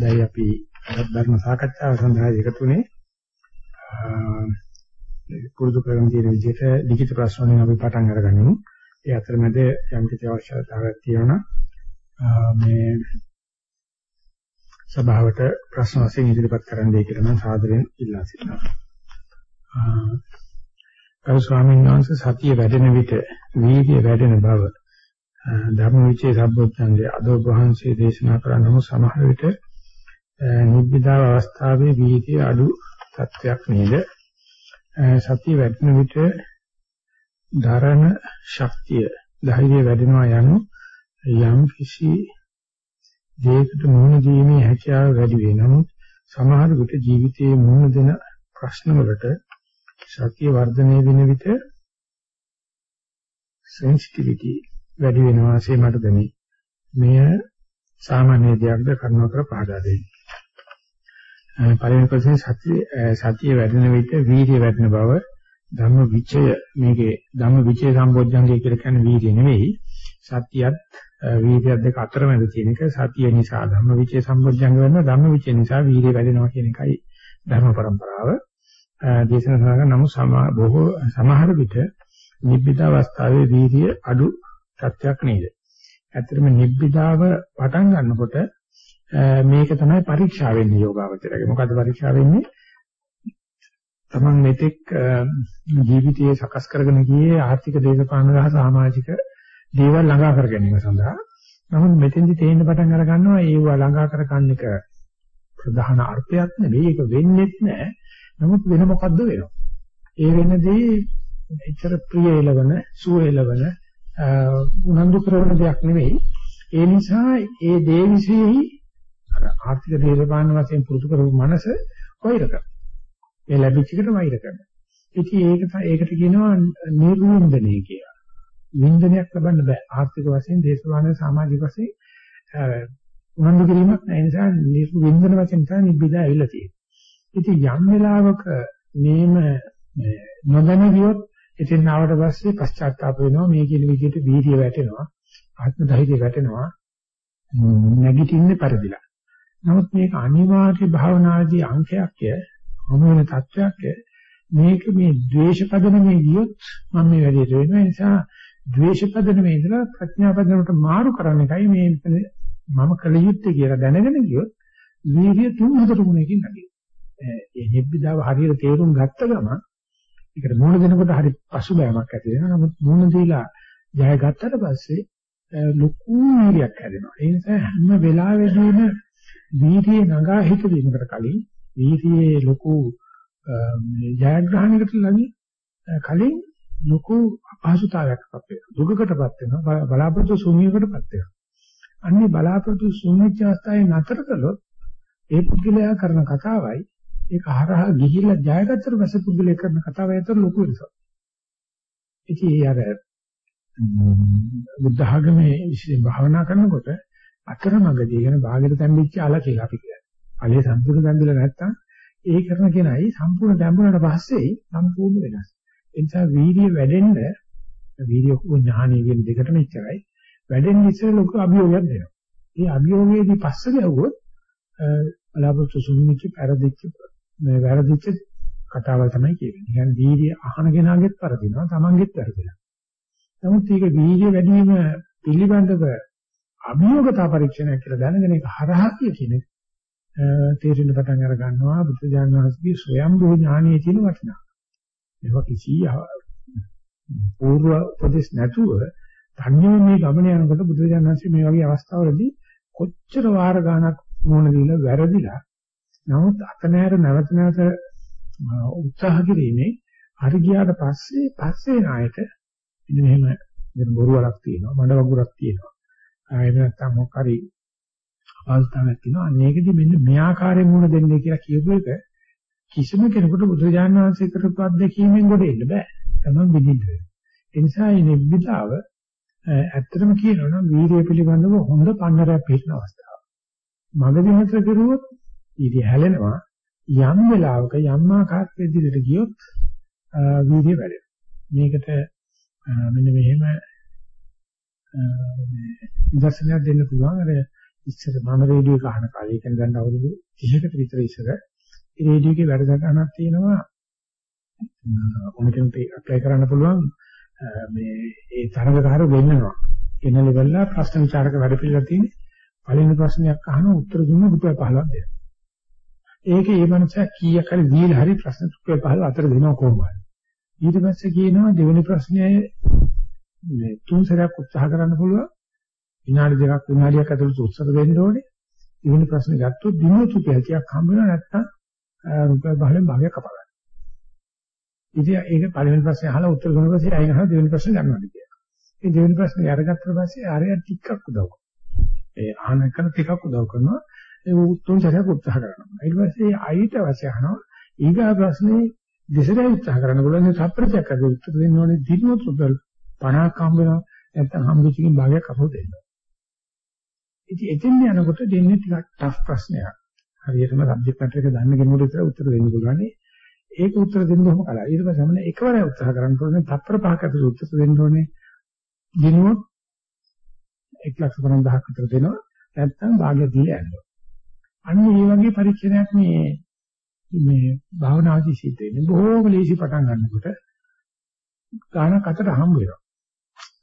දැන් අපි ධර්ම සාකච්ඡාව සඳහා එකතුනේ පුරුදු කරගෙන තියෙන විදිහට ලිඛිත ප්‍රශ්න වලින් අපි පටන් අරගනිමු. ඒ අතරමැද යම් කිසි අවශ්‍යතාවයක් තියෙනවා මේ සභාවට ප්‍රශ්න වශයෙන් ඉදිරිපත් කරන්න දෙයි කියලා මම සාදරයෙන් ඉල්ලා සිටිනවා. ගරු ස්වාමීන් වහන්සේ සතිය වැඩෙන විට වීර්ය වැඩෙන බව ධර්මවිචේ සම්බොච්චන්ගේ අද වහන්සේ දේශනා කරනම සමහර විට නිබ්බිදාව අවස්ථාවේ වීර්ය අඩු තත්වයක් නේද සතිය වැඩෙන විට ධාරණ ශක්තිය ධෛර්යය වැඩෙනවා යනු යම් කිසි දෙයකට මුහුණ දීමේ හැකියාව වැඩි වේ. නමුත් සමහර විට ජීවිතයේ මුහුණ දෙන ප්‍රශ්න වලට සතිය වර්ධනය වෙන විට sensitivity වැඩි වෙනවා ආසේ මට දැනේ. මෙය සාමාන්‍ය දෙයක්ද කරුණාකර පහදා දෙන්න. පළවෙනි කොටසේ සතිය සතිය වැඩෙන විට වීර්ය වැඩෙන බව ධම්ම විචය මේකේ ධම්ම විචය සම්බොජ්ජංගය කියලා කියන්නේ වීර්ය නෙවෙයි. සතියත් වීර්යයත් දෙක අතරමැද තියෙන එක. සතිය නිසා ධම්ම විචය සම්බොජ්ජංග වෙනවා. ධම්ම විචය නිසා වීර්ය වැඩෙනවා කියන එකයි ධර්ම પરම්පරාව දේශනා කරන නමුත් බොහෝ සමහර විට නිබ්බිද අවස්ථාවේ වීර්ය අඩු තත්යක් නේද? ඇත්තටම නිබ්බිදාව පටන් ගන්නකොට මේක තමයි පරීක්ෂා වෙන්නේ යෝගාවචරයේ. මොකද්ද පරීක්ෂා වෙන්නේ? තමන් මෙතෙක් ජීවිතයේ සකස් කරගෙන ගියේ ආර්ථික දේශපාලන සහ සමාජික දේවල් ළඟා කර ගැනීම සඳහා. නමුත් මෙතෙන්දි තේින්න පටන් අර ගන්නවා ඒව ළඟා කර ගන්න එක ප්‍රධාන අර්ථයක් නෙවෙයි. ඒක වෙන්නේත් නෑ. නමුත් වෙන මොකද්ද වෙනවා? ඒ වෙනදී එච්චර ප්‍රිය එළවන, සුව එළවන, උනන්දු කරන දෙයක් නෙවෙයි. ඒ නිසා ඒ දේ විශේෂයි ආර්ථික දේශපාලන වශයෙන් පුරුදු කරපු මනස වෛර කරනවා. ඒ ලැබිච්ච එකට වෛර කරනවා. ඉතින් ඒක ඒකට කියනවා නිර්වින්දනය කියලා. වින්දනයක් ලබන්න බෑ. ආර්ථික වශයෙන්, දේශපාලන, සමාජික වශයෙන් උනන්දු කිරීමක් නැහැ. ඒ නිසා නිර්වින්දන වශයෙන් තමයි නිබ්බිදා ඇවිල්ලා තියෙන්නේ. ඉතින් යම් වෙලාවක මේම නොදැන ගියොත් ඉතින් ආවට පස්සේ පශ්චාත්තාප වෙනවා මේ කියන විදිහට වීර්ය වැටෙනවා ආත්ම ධෛර්යය වැටෙනවා නැගිටින්නේ පරිදිලා නමුත් මේක අනිවාර්ය භාවනාදී අංකයක්ය මොන වෙන තත්වයක්ය මේක මේ ද්වේෂපදනමේ ගියොත් මම මේ වැඩේට වෙනවා ඒ නිසා ද්වේෂපදනමේ ඉඳලා ප්‍රඥාපදනමට මාරු කරන එකයි මේ මම කල යුත්තේ කියලා දැනගෙන ගියොත් වීර්ය තුන් හතර ගුණයකින් නැගී. ඒ නිබ්බිදාව හරියට තේරුම් ගත්ත ගමන් ඒකට මූණ දෙනකොට හරි පසුබෑමක් ඇති වෙනවා. නමුත් මූණ දීලා ජය ගත්තට පස්සේ ලොකු වීර්යයක් හැදෙනවා. ඒ නිසා හැම වෙලාවෙදීම වීර්යය නගා හිත දෙන්නකට කලින් වීර්යයේ ලොකු ජයග්‍රහණයකට ලඟි කලින් ලොකු අපහසුතාවයක්පත් වෙනවා දුකකටපත් වෙනවා බලාපොරොත්තු ශූන්‍යයකටපත් වෙනවා අන්නේ බලාපොරොත්තු ශූන්‍යච්ච අවස්ථාවේ නතර කළොත් ඒ පුද්ගලයා කරන කතාවයි ඒක හරහා ගිහිල්ලා ජයගත්තට පස්සේ පුද්ගලයා කරන කතාවයි අතර ලොකු වෙනසක්. ඉතින් අර බුද්ධ ආගමේ විශේෂ භාවනා කරනකොට අතරමඟදී කියන භාගයට තැම්බිච්ච අල කියලා අපි කියන්නේ. අලේ සම්පූර්ණ තැම්බිලා නැත්තම් ඒ කරන කෙනයි සම්පූර්ණ තැම්බුණාට පස්සේ සම්පූර්ණ වෙනස්. ඒ නිසා වීර්ය වැඩෙන්න වීර්ය ඥානීය කියන දෙකටම ඉච්චරයි. වැඩෙන්න ඉස්සෙල්ලා ලොකු අභියෝගයක් දෙනවා. ඒ අභියෝගයේදී පස්සේ ගැව්වොත් බලාපොරොත්තු සුමිච්ච පෙරදිච්ච මේ වැරදිච්ච කතාවල් තමයි කියන්නේ. කියන්නේ වීර්ය අහන කෙනාගෙත් පරදිනවා, Tamanගෙත් වැරදිනවා. නමුත් මේක වීර්ය වැඩි වීම පිළිබඳව අභියෝගතා පරීක්ෂණය කියලා දැනගෙන ඒක හරහා කියන තේරෙන්න පටන් අර ගන්නවා බුදුජානක වහන්සේගේ ස්වයම්භූ ඥානයේ තියෙන වටිනාකම. මේවා කිසි පූර්ව උපදේශ නැතුව ධර්මයේ මේ ගමන යනකොට බුදුජානක වහන්සේ මේ වගේ අවස්ථාවලදී කොච්චර වාර ගාණක් මොන දීලා වැරදිලා නමුත් අත නෑර නැවත නැවත උත්සාහ කිරීමේ හරි ගියාට පස්සේ පස්සේ ණයට ඉතින් මෙහෙම බොරු වලක් තියෙනවා මඩ වගුරක් තියෙනවා එහෙම නැත්නම් මොකක් හරි අවස්ථාවක් තියෙනවා. අනේකදී මෙන්න මේ ආකාරයෙන් මුණ දෙන්නේ කියලා කියපු එක කිසිම කෙනෙකුට බුදුරජාණන් වහන්සේ කරපු අත්දැකීමෙන් ගොඩ එන්න බෑ. තමයි විඳින්න වෙන්නේ. ඒ නිසා මේ නිබ්බිදාව ඇත්තටම කියනවා නම් වීර්යය පිළිබඳව හොඳ පන්නරයක් පිළින අවස්ථාවක්. මගදී හතර කරුවොත් ඊට හැලෙනවා යම් වෙලාවක යම් ආකාරයක ඉදිරියට ගියොත් වීර්යය වැඩෙනවා. මේකට මෙන්න මෙහෙම නිදර්ශනයක් දෙන්න පුළුවන්. අර ඉස්සර මම රේඩියෝ එක අහන කාලේ කියන දැන් අවුරුදු 30කට විතර ඉස්සර ඒ රේඩියෝ එකේ වැඩසටහනක් තියෙනවා ඔමෙටන්ට ඇප්ලයි කරන්න පුළුවන් මේ ඒ තරඟකාර වෙන්නවා එන ලෙවල් එක ප්‍රශ්න විචාරක වැඩ පිළිවෙල තියෙන්නේ පළවෙනි ප්‍රශ්නයක් අහන උත්තර දුන්න රුපියල් 15ක් දෙනවා. ඒකේ මේ මනුස්සයා කීයක් හරි දීලා හරි ප්‍රශ්න රුපියල් 15 අතර දෙනවා කොහොමද? ඊට පස්සේ කියනවා දෙවෙනි ප්‍රශ්නයේ මේ තුන් සැරයක් උත්සාහ කරන්න පුළුවන්. විනාඩි දෙකක් විනාඩියක් ඇතුළත උත්තර දෙන්න ඕනේ. දෙවෙනි ප්‍රශ්නේ ගත්තොත් දිනුව රුපියල් ටිකක් හම්බ වෙනවා නැත්නම් රුපියල් 15න් භාගයක් කපා ගන්න. ඉතින් ඒක පළවෙනි ප්‍රශ්නේ අහලා උත්තර දුන්න පස්සේ අයින් අහලා දෙවෙනි ප්‍රශ්නේ ගන්නවාද කියලා. ඒ දෙවෙනි ප්‍රශ්නේ අරගත්තට පස්සේ ආරය ටිකක් උදව් කරනවා. ඒ අහන එක ටිකක් උදව් කරනවා. ඒ උතුම් සැරයක් උත්සාහ කරනවා. ඊට පස්සේ අයිට අවශ්‍ය අහනවා. ඊගා ප්‍රශ්නේ දෙසරේ උත්සාහ කරන්න පුළුවන් සප්‍රත්‍යක් අද උත්තර දෙන්න ඕනේ දිනුවොත් රුපියල් 50ක් හම්බ වෙනවා. නැත්නම් හම්බෙච්චකින් භාගයක් අපෝ දෙන්න. ඉතින් එතෙන් යනකොට දෙන්නේ ටිකක් ටෆ් ප්‍රශ්නයක්. හරියටම සබ්ජෙක්ට් මැටර් එක දන්න කෙනෙකුට විතර උත්තර දෙන්න පුළුවන්. ඒක උත්තර දෙන්න බොහොම කලයි. ඊට පස්සේ මම එකවර උත්සාහ කරන්න ඕනේ. තත්පර පහක ඇතුළත උත්තර දෙන්න ඕනේ. දිනුවොත් 150000ක් විතර දෙනවා. නැත්නම් භාගය දීලා යනවා. අන්න මේ වගේ පරීක්ෂණයක් මේ මේ භාවනාදී සිද්ධ වෙන්නේ. බොහෝම ලේසි පටන් ගන්නකොට ගානක් අතට හම්බ වෙනවා.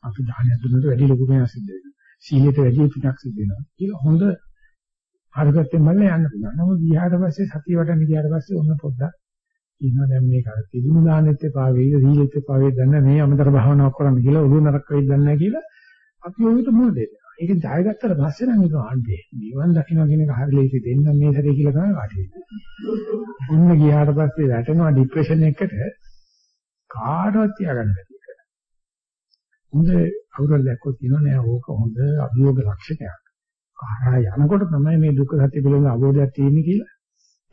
අපි දාහනය දුන්නට වැඩි ලොකු වෙනස් සිද්ධ වෙනවා. සීලයට වැඩි පිටක් සිද්ධ වෙනවා. ඒක හොඳ හරියටම මල්ල යන්න පුළුවන්. නමුත් ගියාට පස්සේ සතිය වඩන්න ගියාට පස්සේ ඔන්න පොඩ්ඩක් ඉන්නවා දැන් මේක අර තිබුණු දානෙත් එපා වේද සීලෙත් එපා වේද දැන් මේ අමතර භාවනාවක් කරන්න කියලා ඔළුව නරක වෙයිද දන්නේ නැහැ කියලා අපි ඔයකට මුණ දෙනවා. ඒක ජයගත්තට පස්සේ නම් ඒක ආන්නේ. නිවන් දකින්න කියන එක හරිය ලේසි දෙන්න මේ සැරේ කියලා තමයි වාටි. මුන්න ගියාට පස්සේ වැටෙනවා ડિප්‍රෙෂන් එකකට කාටවත් තියාගන්න බැහැ. හොඳ අවුරුද්ද දැක්කොත් කියනවා නෑ ඕක හොඳ අභියෝග ලක්ෂණයක්. කාරා යනකොට තමයි මේ දුක්ඛ සත්‍ය පිළිබඳ අවබෝධයක් තියෙන්නේ කියලා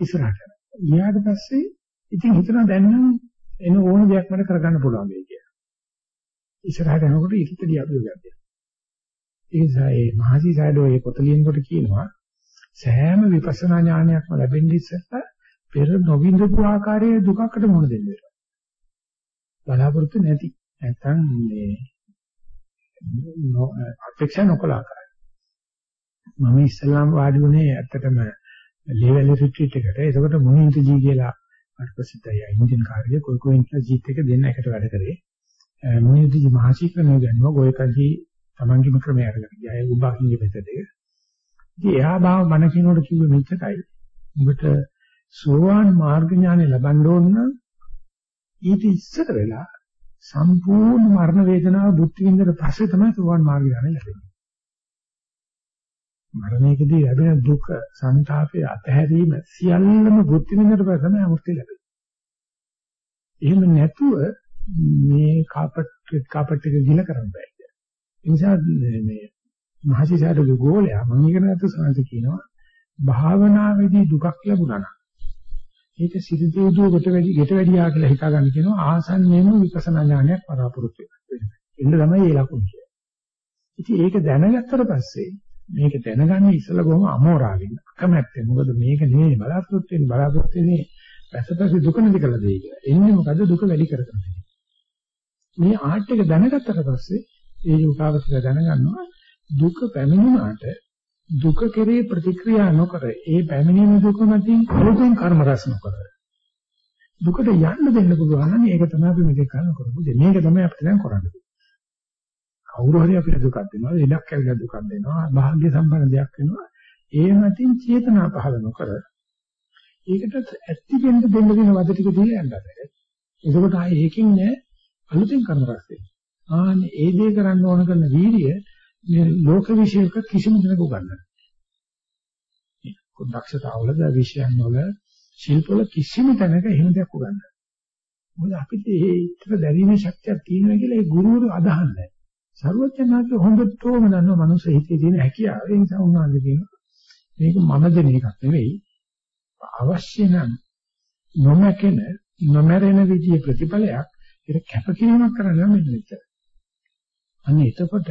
ඉස්සරහට. ගියාට පස්සේ ඉතින් හිතනවා දැන් නම් එන ඕන දෙයක් මට කරගන්න පුළුවන් වෙයි කියලා. ඉස්සරහට යනකොට ඊටදී අභියෝගයක් දෙනවා. ඒ නිසා මේ මහසි සයඩෝ මේ පොත ලියනකොට කියනවා සෑම විපස්සනා ඥානයක්ම ලැබෙන්නේ ඉස්සෙල්ලා පෙර නොවිඳපු ආකාරයේ දුකකට මුහුණ දෙන්න වෙනවා. බලාපොරොත්තු නැති. නැත්තම් මේ අපේක්ෂා නොකළ ආකාරය. මම ඉස්සෙල්ලාම වාඩි වුණේ ඇත්තටම ලේවැල් රිට්‍රීට් එකට. ඒකට මුනින්තජී කියලා අර ප්‍රසිද්ධයි ඉන්දියන් කාර්යය කොයි කොයි ඉන්ටර්ජීත් එක දෙන්න එකට වැඩ කරේ. මුනින්තජී මහසි ක්‍රමය ගන්නවා ගෝයකජී තමන්ගේම ක්‍රමය අරගෙන ගියා. ඒ උභාකින්ගේ මෙතඩ එක. ඉතින් එහා භාව මන කියනකොට කිව්වෙ මෙච්චරයි. උඹට සෝවාන් මාර්ග ඥානෙ ලබන්න ඕන නම් ඊට ඉස්සර වෙලා සම්පූර්ණ මරණ වේදනාව බුද්ධ විඳලා පස්සේ තමයි සෝවාන් මාර්ග ඥානෙ ලැබෙන්නේ. මරණයකදී ලැබෙන දුක, සංතාපය, අතහැරීම සියල්ලම බුද්ධ විඳලා පස්සේ තමයි අමුක්තිය ලැබෙන්නේ. එහෙම නැතුව මේ කාපට් කාපට් එක ගිල කරන්න බෑ. ඒ නිසා මේ මහසිසාරගේ ගෝලයා මම ඉගෙන ගත්ත සාන්ත කියනවා භාවනාවේදී දුකක් ලැබුණා නම් ඒක සිරිතේ උදේකට වැඩි ගෙට වැඩියා කියලා හිතා ගන්න කියනවා ආසන්නේම විපස්සනා ඥානයක් පරාපුරුත් වෙනවා. එන්න තමයි ඒ ලකුණ කියන්නේ. ඉතින් ඒක දැනගත්තට පස්සේ මේක දැනගන්නේ ඉස්සලා බොහොම අමෝරාවෙන් අකමැත්තෙන්. මොකද මේක නෙමෙයි බලාපොරොත්තු වෙන්නේ බලාපොරොත්තු වෙන්නේ පැසපැසි දුක නැති කරලා දෙයි කියලා. එන්නේ මොකද දුක වැඩි කරගෙන. මේ ආර්ට් එක දැනගත්තට පස්සේ ඒ යෝගාවචර දැනගන්නවා දුක පැමිණුණාට දුක කෙරේ ප්‍රතික්‍රියා නොකර ඒ පැමිණෙන දුක මතින් අලුතෙන් කර්ම රැස් නොකර දුකට යන්න දෙන්න පුළුවන් නම් ඒක තමයි අපි මෙතෙක් කරන කරපු දේ. මේක තමයි අපිට දැන් කරන්නේ. කවුරු හරි අපිට දුකක් දෙනවා, ඉලක්ක ඇවිල්ලා දුකක් දෙනවා, භාග්‍ය සම්පන්න දෙයක් වෙනවා. ඒ මතින් චේතනා පහළ නොකර ඒකට ඇත්ති දෙන්න දෙන්න දෙන වද ටික දීලා යන්න බෑ. එතකොට ආයේ ඒකින් නෑ අලුතෙන් කර්ම රැස් වෙන්නේ. ආනේ ඒ දේ කරන්න ඕන කරන වීර්ය මේ ලෝක විශ්යක කිසිම දෙයක් උගන්වන්නේ. ඒ දක්ෂතාවවලද විෂයන් වල ශිල්පවල කිසිම තැනක එහෙම දෙයක් උගන්වන්නේ. මොකද අපිට ඒ ඉතර දැරීමේ ශක්තියක් තියෙනවා කියලා ඒ ගුරුවරු අදහන්නේ. සර්වඥාන්ත හොඳටම දන්නවා මනුස්ස හිතේ තියෙන හැකියාව. ඒ නිසා උන්වහන්සේ කියනවා මේක මම දෙන එකක් නෙවෙයි. අවශ්‍ය නම් නොමැකෙන නොමැරෙන විදිහේ ප්‍රතිඵලයක් ඒක කැපකිරීමක් කරන්න මෙන්න මෙච්චර. අන්න එතකොට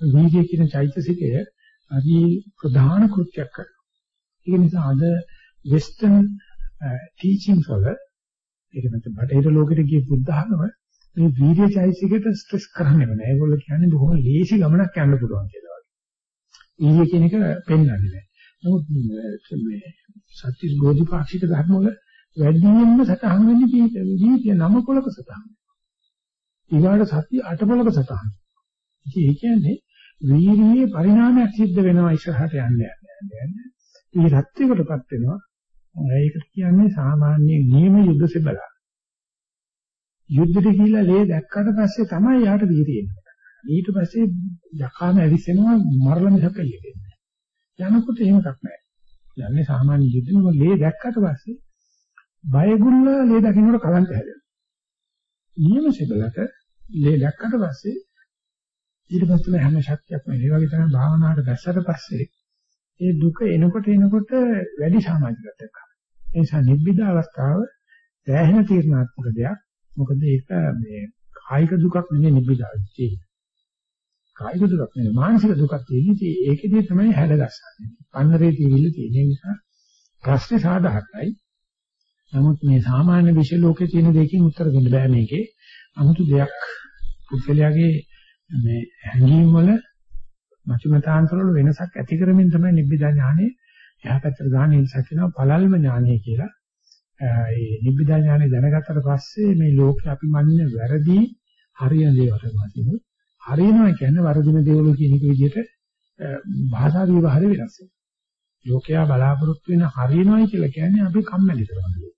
වීර්ය කියන චෛතසිකය අදි ප්‍රධාන කෘත්‍යයක් කරනවා. ඒක නිසා අද වෙස්ටර්න් ටීචින්ග් වල ඒක නැත්නම් බටහිර ලෝකෙට ගිය බුද්ධ ආගම මේ වීර්ය චෛතසිකයට ස්ට්‍රෙස් කරන්නේ නැහැ. ඒගොල්ලෝ කියන්නේ බොහොම ලේසි ගමනක් යන්න පුළුවන් කියලා වගේ. ඊයේ කියන එක පෙන්වන්නේ නැහැ. නමුත් මේ සත්‍ය බෝධිපාක්ෂික ධර්ම වල වැඩියෙන්ම සතහන් වෙන්නේ ජීවිතය නම කොලක සතහන්. ඊගාට සත්‍ය අටපොලක සතහන්. ඉතින් ඒ කියන්නේ වීර්යයේ පරිණාමයක් සිද්ධ වෙනවා ඉස්සරහට යන්න යන්න යන්න. මේ රත්යකටපත් වෙනවා. ඒකට කියන්නේ සාමාන්‍ය නියම යුද්ධ සෙබලා. යුද්ධෙට ගිහිල්ලා ලේ දැක්කට පස්සේ තමයි යාට වීර්යය එන්නේ. ඊට පස්සේ යකාම ඇවිස්සෙනවා මරලා මිසක් එල්ලෙන්නේ. යනකොට එහෙම එකක් නැහැ. යන්නේ සාමාන්‍ය යුද්ධෙම ලේ දැක්කට පස්සේ බයගුල්ලා ලේ දකින්නකොට කලන්ත හැදෙනවා. නියම සෙබලට ලේ දැක්කට පස්සේ ඊට පස්සේ හැම ශක්තියක්ම ඒ වගේ තමයි භාවනාවට දැස්සට පස්සේ ඒ දුක එනකොට එනකොට වැඩි සමාජගතයක්. ඒ නිසා නිබ්බිද අවස්ථාව දැහැන තීර්ණාත්මක දෙයක්. මොකද ඒක මේ කායික දුකක් නෙමෙයි නිබ්බිදාවේ කායික දුකක් නෙමෙයි මානසික දුකක් තියෙන්නේ. ඒකෙදී තමයි හැඩගස්සන්නේ. පන්නරේ තියෙවිල්ල තියෙන නිසා ප්‍රශ්නේ සාධාරණයි. නමුත් මේ සාමාන්‍ය විශ්ව ලෝකේ තියෙන දෙකකින් උත්තර දෙන්න බෑ මේකේ. 아무තු දෙයක් පුද්ගලයාගේ මේ හැඟීම් වල මචුමතාන්තර වල වෙනසක් ඇති කරමින් තමයි නිබ්බිදා ඥානෙ එහා පැත්තට ගන්න ඉල්සක් වෙනවා පළල්ම ඥානය කියලා. ඒ නිබ්බිදා ඥානෙ දැනගත්තට පස්සේ මේ ලෝකේ අපි මන්නේ වැරදි හරියන දේවල් වශයෙන් හරියනවා කියන්නේ වර්ධින දේවල් කියන එක විදිහට භාෂා විවහාර වෙනස් වෙනවා. ලෝකයා බලාපොරොත්තු වෙන හරියනවායි කියලා කියන්නේ අපි කම්මැලි කරනවා.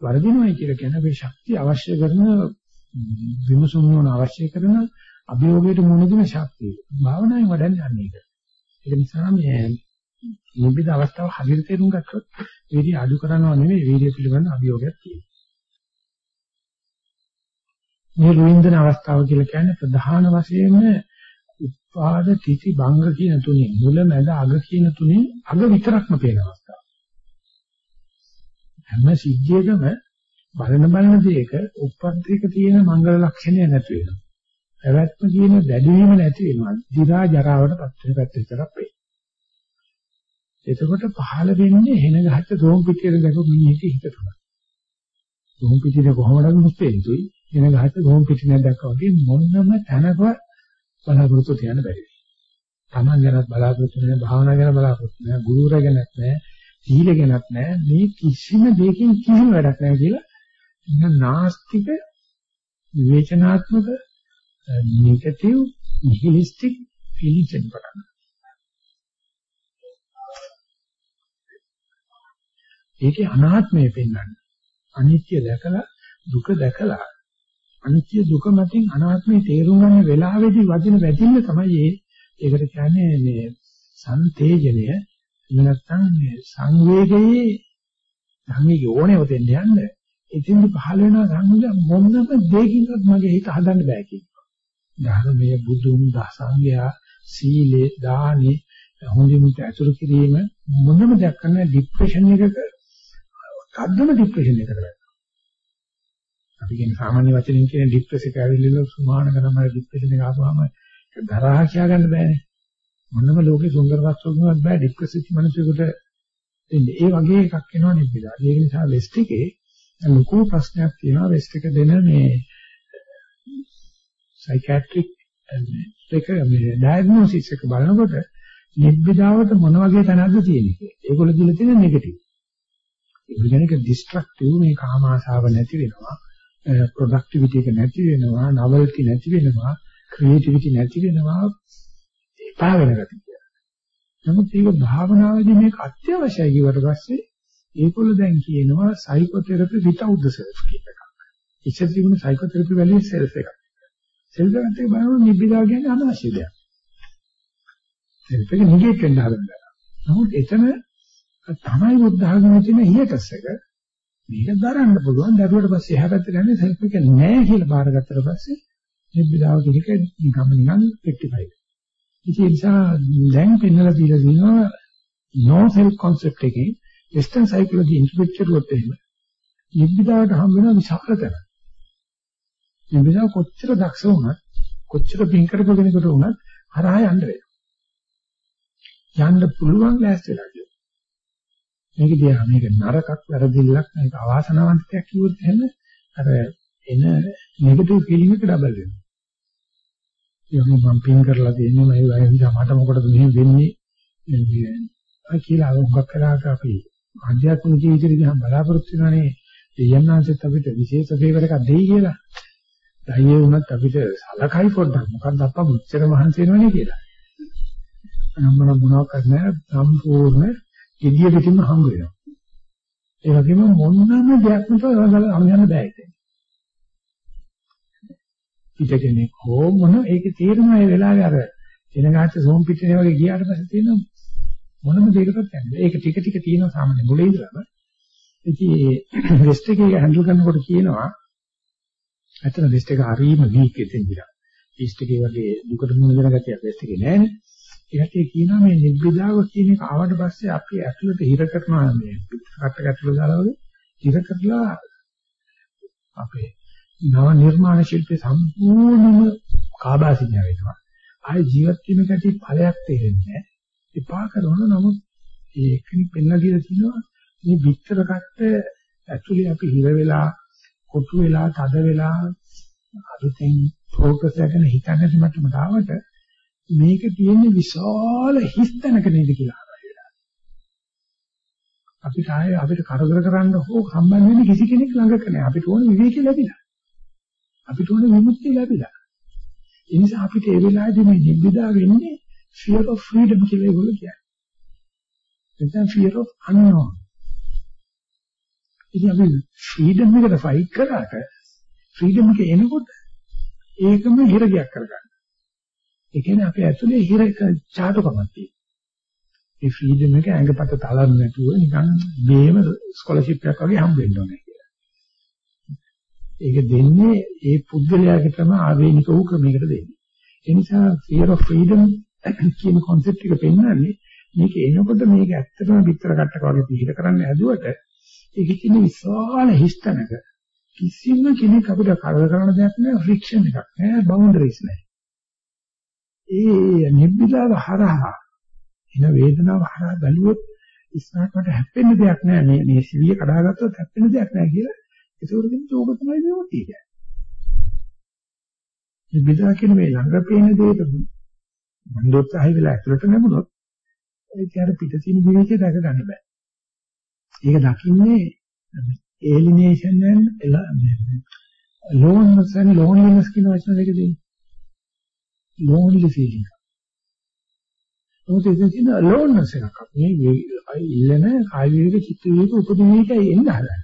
වර්ධිනවායි කියලා කියන්නේ අපි ශක්තිය අවශ්‍ය කරන විමසුම් නොවන අවශ්‍ය කරන අභියෝගයට මුහුණ දෙන ශක්තිය. භාවනාවෙන් වඩන්නේ අන්න ඒක. ඒක නිසා මේ නිබ්බිද අවස්ථාව හරියට තේරුම් ගත්තොත් වීර්ය අඩු කරනවා නෙමෙයි වීර්ය පිළිබඳ අභියෝගයක් තියෙනවා. මේ රුවින්දන අවස්ථාව කියලා කියන්නේ ප්‍රධාන වශයෙන්ම උපාද තිති භංග කියන තුනේ මුල මැද අග කියන තුනේ අග විතරක්ම පේන අවස්ථාව. හැම සිද්ධියකම බලන බලන දෙයක උපද්දේක තියෙන මංගල ලක්ෂණය නැති වෙනවා. පැවැත්ම කියන වැඩිවීම නැති වෙනවා. දිරා ජරාවට පත් වෙන පැත්ත විතරක් වේ. එතකොට පහළ වෙන්නේ හෙන ගහච්ච දෝම් පිටියට දැකපු මිනිහෙක් හිත තමයි. දෝම් පිටියේ කොහොමද මුස්පෙන්තුයි හෙන ගහච්ච දෝම් පිටියක් දැක්කා වගේ මොන්නම තැනක බලාපොරොත්තු තියන්න බැරි වෙයි. Taman ගැනත් බලාපොරොත්තු නැහැ, භාවනා ගැන බලාපොරොත්තු නැහැ, ගුරුවරයා ගැනත් නැහැ, සීල ගැනත් නැහැ. මේ කිසිම දෙයකින් කිසිම වැඩක් නැහැ කියලා ඉන්න නාස්තික විවේචනාත්මක නෙගටිව් නිහිලිස්ටික් ෆීලිංස් එන්න පටන් ඒකේ අනාත්මය පෙන්වන්නේ. අනිත්‍ය දැකලා දුක දැකලා අනිත්‍ය දුක මතින් අනාත්මේ තේරුම් ගන්න වෙලාවේදී වදින වැදින්න තමයි ඒ ඒකට කියන්නේ මේ සංතේජනය එහෙම නැත්නම් මේ සංවේගයේ සංවේගය ඕනෙව දෙන්න යන්න ඉතින් පහළ වෙන සංඥා මොනම දෙයකින්වත් මගේ හිත හදන්න බෑ කියනවා. ධර්මයේ බුදුන් දසංගයා සීලේ දානේ හොඳින්ට ඇතුළු කිරීම මොනම දෙයක් කරන්නේ ડિප්‍රෙෂන් එකක අද්දම ડિප්‍රෙෂන් එකකට අපි කියන සාමාන්‍ය වචනින් කියන ડિප්‍රෙස් එක ඇවිල්ලා සුමාන කරනම ડિප්‍රෙෂන් එක ආවම දරා හිතා ගන්න බෑනේ. මොනම ලෝකේ සුන්දර වස්තුවක්වත් බෑ ડિප්‍රෙස් වෙච්ච මිනිසෙකුට දෙන්නේ. ඒ වගේ එකක් එනවා නේද? ඒ නිසා වෙස්ටිකේ ලොකු ප්‍රශ්නයක් තියෙනවා වෙස්ට් එක දෙන මේ සයිකියාට්‍රික් එක මේ ඩයග්නොසිස් එක බලනකොට නිබ්බිදාවට මොන වගේ තැනක්ද තියෙන්නේ. ඒගොල්ලෝ දීලා තියෙන නෙගටිව්. ඒ කියන්නේ ડિස්ට්‍රක්ටිව් මේ කාම ආශාව නැති වෙනවා. ප්‍රොඩක්ටිවිටි එක නැති වෙනවා, නවල්ටි නැති වෙනවා, ක්‍රියේටිවිටි නැති වෙනවා, එපා වෙන ගතිය. නමුත් ඒක භාවනාවේදී මේක අත්‍යවශ්‍යයි කියවට පස්සේ ඒගොල්ලෝ දැන් කියනවා සයිකෝതെරපි without the self කියන එක. ඉස්සර තිබුණ සයිකෝതെරපි වැලිය self එකක්. self එකට බලනකොට නිබ්බිදා කියන්නේ අනවශ්‍ය දෙයක්. self එක නිගේට් වෙන්න හදනවා. නමුත් එතන තමයි බුද්ධ ආගමේ තියෙන හියටස් එක මේක දරන්න පුළුවන්. දරුවට පස්සේ එහා පැත්තට යන්නේ සෙල්ෆ් එක නෑ කියලා බාරගත්තට පස්සේ නිබ්බිදාව කිලික නිකම්ම නිකන් රෙක්ටිෆයි. ඉතින් ඒ නිසා දැන් පෙන්නලා දීලා දිනවා no self concept එකේ western psychology ඉන්ටර්ප්‍රිට් කරුවොත් එහෙම නිබ්බිදාවට හම් වෙන විශාල තැන. නිබ්බිදාව කොච්චර දක්ෂ වුණත් කොච්චර පින් කරපු කෙනෙකුට වුණත් හරහා යන්න වෙනවා. යන්න පුළුවන් ලෑස්තිලා මේක දිහා මේක නරකක් වැරදිල්ලක් මේක අවාසනාවන්තයක් කිව්වොත් එහෙම අර එන නෙගටිව් ෆීලිං එක ඩබල් වෙනවා. යොමු මම පින් කරලා තියෙන්නේ මම ඒ නිසා මට මොකටද මෙහෙම වෙන්නේ අය කියලා උගක් කළාට අපි ආධ්‍යාත්මික ජීවිතේ දිහා බලාපොරොත්තු වෙනානේ දෙයන්නාන්සෙත් අපිට විශේෂ ෆේවර් එකක් දෙයි කියලා. ධෛර්යය වුණත් අපිට සලකයි පොඩ්ඩක් මොකක්ද අප්පා මුච්චර මහන්සි වෙනවනේ කියලා. අනම්මන මොනවක් නැහැ සම්පූර්ණ gediya පිටින්ම හම්බ වෙනවා. ඒ වගේම මොනම දෙයක් නතර අමයන් බෑ ඒක. පිට කෙනෙක් හෝ මොන ඒකේ තේරුම ඒ වෙලාවේ අර එනගාච්ච සෝම් පිටිනේ වගේ ගියාට පස්සේ තියෙන මොනම දෙයකටත් යන්නේ. ඒක ටික ටික තියෙන සාමාන්‍ය මුලේ ඉඳලම. ඉතින් ඒ වෙස්ට් එකේ හැන්ඩල් කරනකොට කියනවා ඇත්තට වෙස්ට් එක හරීම වීක් එකෙන් ගියා. ඊස්ට් එකේ වගේ දුකට මුහුණ දෙන ගතියක් වෙස්ට් එකේ නෑනේ. ඒකට කියනවා මේ නිබ්බිදාව කියන එක ආවට පස්සේ අපි ඇතුළට හිර කරනවා මේ පිටකට ඇතුළට දාලා වගේ හිර කරලා අපේ නව නිර්මාණ ශිල්පේ සම්පූර්ණම කාබාසිනිය වෙනවා. ආයේ ජීවත් වෙන කටි ඵලයක් තේරෙන්නේ නැහැ. එපා කරන නමුත් ඒකනි පෙන්ලා දීලා තිනවා මේ විතර කට්ට ඇතුලේ අපි හිර වෙලා කොටු වෙලා තද වෙලා අලුතෙන් ફોකස් එකගෙන හිතන්නේ මට්ටමට ආවට මේක තියෙන්නේ විශාල හිස්තැනක නේද කියලා අහනවා. අපිට ආයේ අපිට කරදර කරන්න හෝ සම්බන්ධ වෙන්න කිසි කෙනෙක් ළඟක නැහැ. අපිට ඕන විවේකී ලැබිලා. අපිට ඕන විමුක්තිය ලැබිලා. ඒ නිසා අපිට ඒ වෙලාවේදී මේ නිබ්බිදා වෙන්නේ fear of freedom කියලා ඒගොල්ලෝ කියන්නේ. එතන fear of unknown. ඉතින් අපි freedom එකට fight කරාට freedom එක එනකොට ඒකම හිරගයක් කරගන්න. ඒ කියන්නේ අපේ ඇතුලේ හිර චාටුකමක් තියෙනවා. ඒ ෆ්‍රීඩම් එක ඇඟපත තලන්න නැතුව නිකන් බේම ස්කෝලර්ෂිප් එකක් වගේ හම්බ වෙන්න ඕනේ කියලා. ඒක දෙන්නේ ඒ පුද්ගලයාගේ තම ආවේනික වූ ක්‍රමයකට දෙන්නේ. ඒ නිසා fear of freedom කියන concept එක පෙන්වන්නේ මේක එනකොට මේක ඇත්තටම පිටර කට්ටක වගේ පිළිහිර කරන්න හැදුවට ඒකේ තියෙන විශාල හිස්තනක කිසිම කෙනෙක් අපිට කරදර කරන දෙයක් නෑ ෆ්‍රික්ෂන් එකක් නෑ බවුන්ඩරිස් නෑ. ඒ නිබ්බිදාව හරහා එන වේදනාව හරහා බැලුවොත් ඉස්සරහට හැප්පෙන්න දෙයක් නෑ මේ මේ සිවිය කඩාගත්තොත් හැප්පෙන්න දෙයක් නෑ කියලා ඒකවල දෙන්නේ ඕක තමයි විමුක්තිය කියන්නේ. නිබ්බිදා කියන මේ ළඟ පේන දේට මන්දෝත්සහය වෙලා ඇතුළට නැමුණොත් ඒක අර පිට තියෙන විවේකේ දැක ගන්න බෑ. ඒක දකින්නේ alienation and loneliness and loneliness කියන වචන දෙක දෙන්නේ. lonely feeling. මොකද ඒක කියන aloneness එකක්. මේ ඉල්ලන කාය විවේක චිත්ත විවේක උපදිනේකයි එන්න හදන්නේ.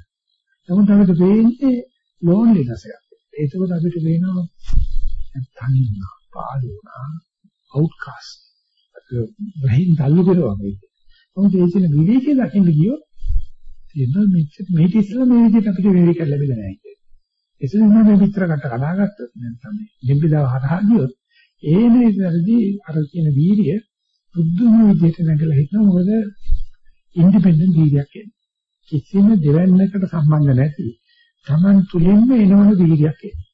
නමුත් අපිට වෙන්නේ loneliness එකක්. ඒකවත් අපිට වෙනවා තනියම පාළුණා outcast. බ්‍රහීම් තල්ලු කරනවා මේක. මොකද ඒ කියන විවේකයේ දකින්න ගියොත් එන්න මෙච්චර මේ ඉස්සෙල්ලා මේ විදිහට අපිට විවේක ලැබෙලා නැහැ කියන්නේ. එසේම මේ විතර කට කඩාගත්තොත් නැත්නම් මේ නිබ්බිදාව හරහා ගියොත් ඒ නේදදී අර කියන වීර්ය බුද්ධම විදිහට නැගලා හිටනවා මොකද ඉන්ඩිපෙන්ඩන්ට් වීර්යයක් කියන්නේ. කිසිම දෙවන්නකට සම්බන්ධ නැති Taman තුලින්ම එනවන වීර්යයක් කියන්නේ.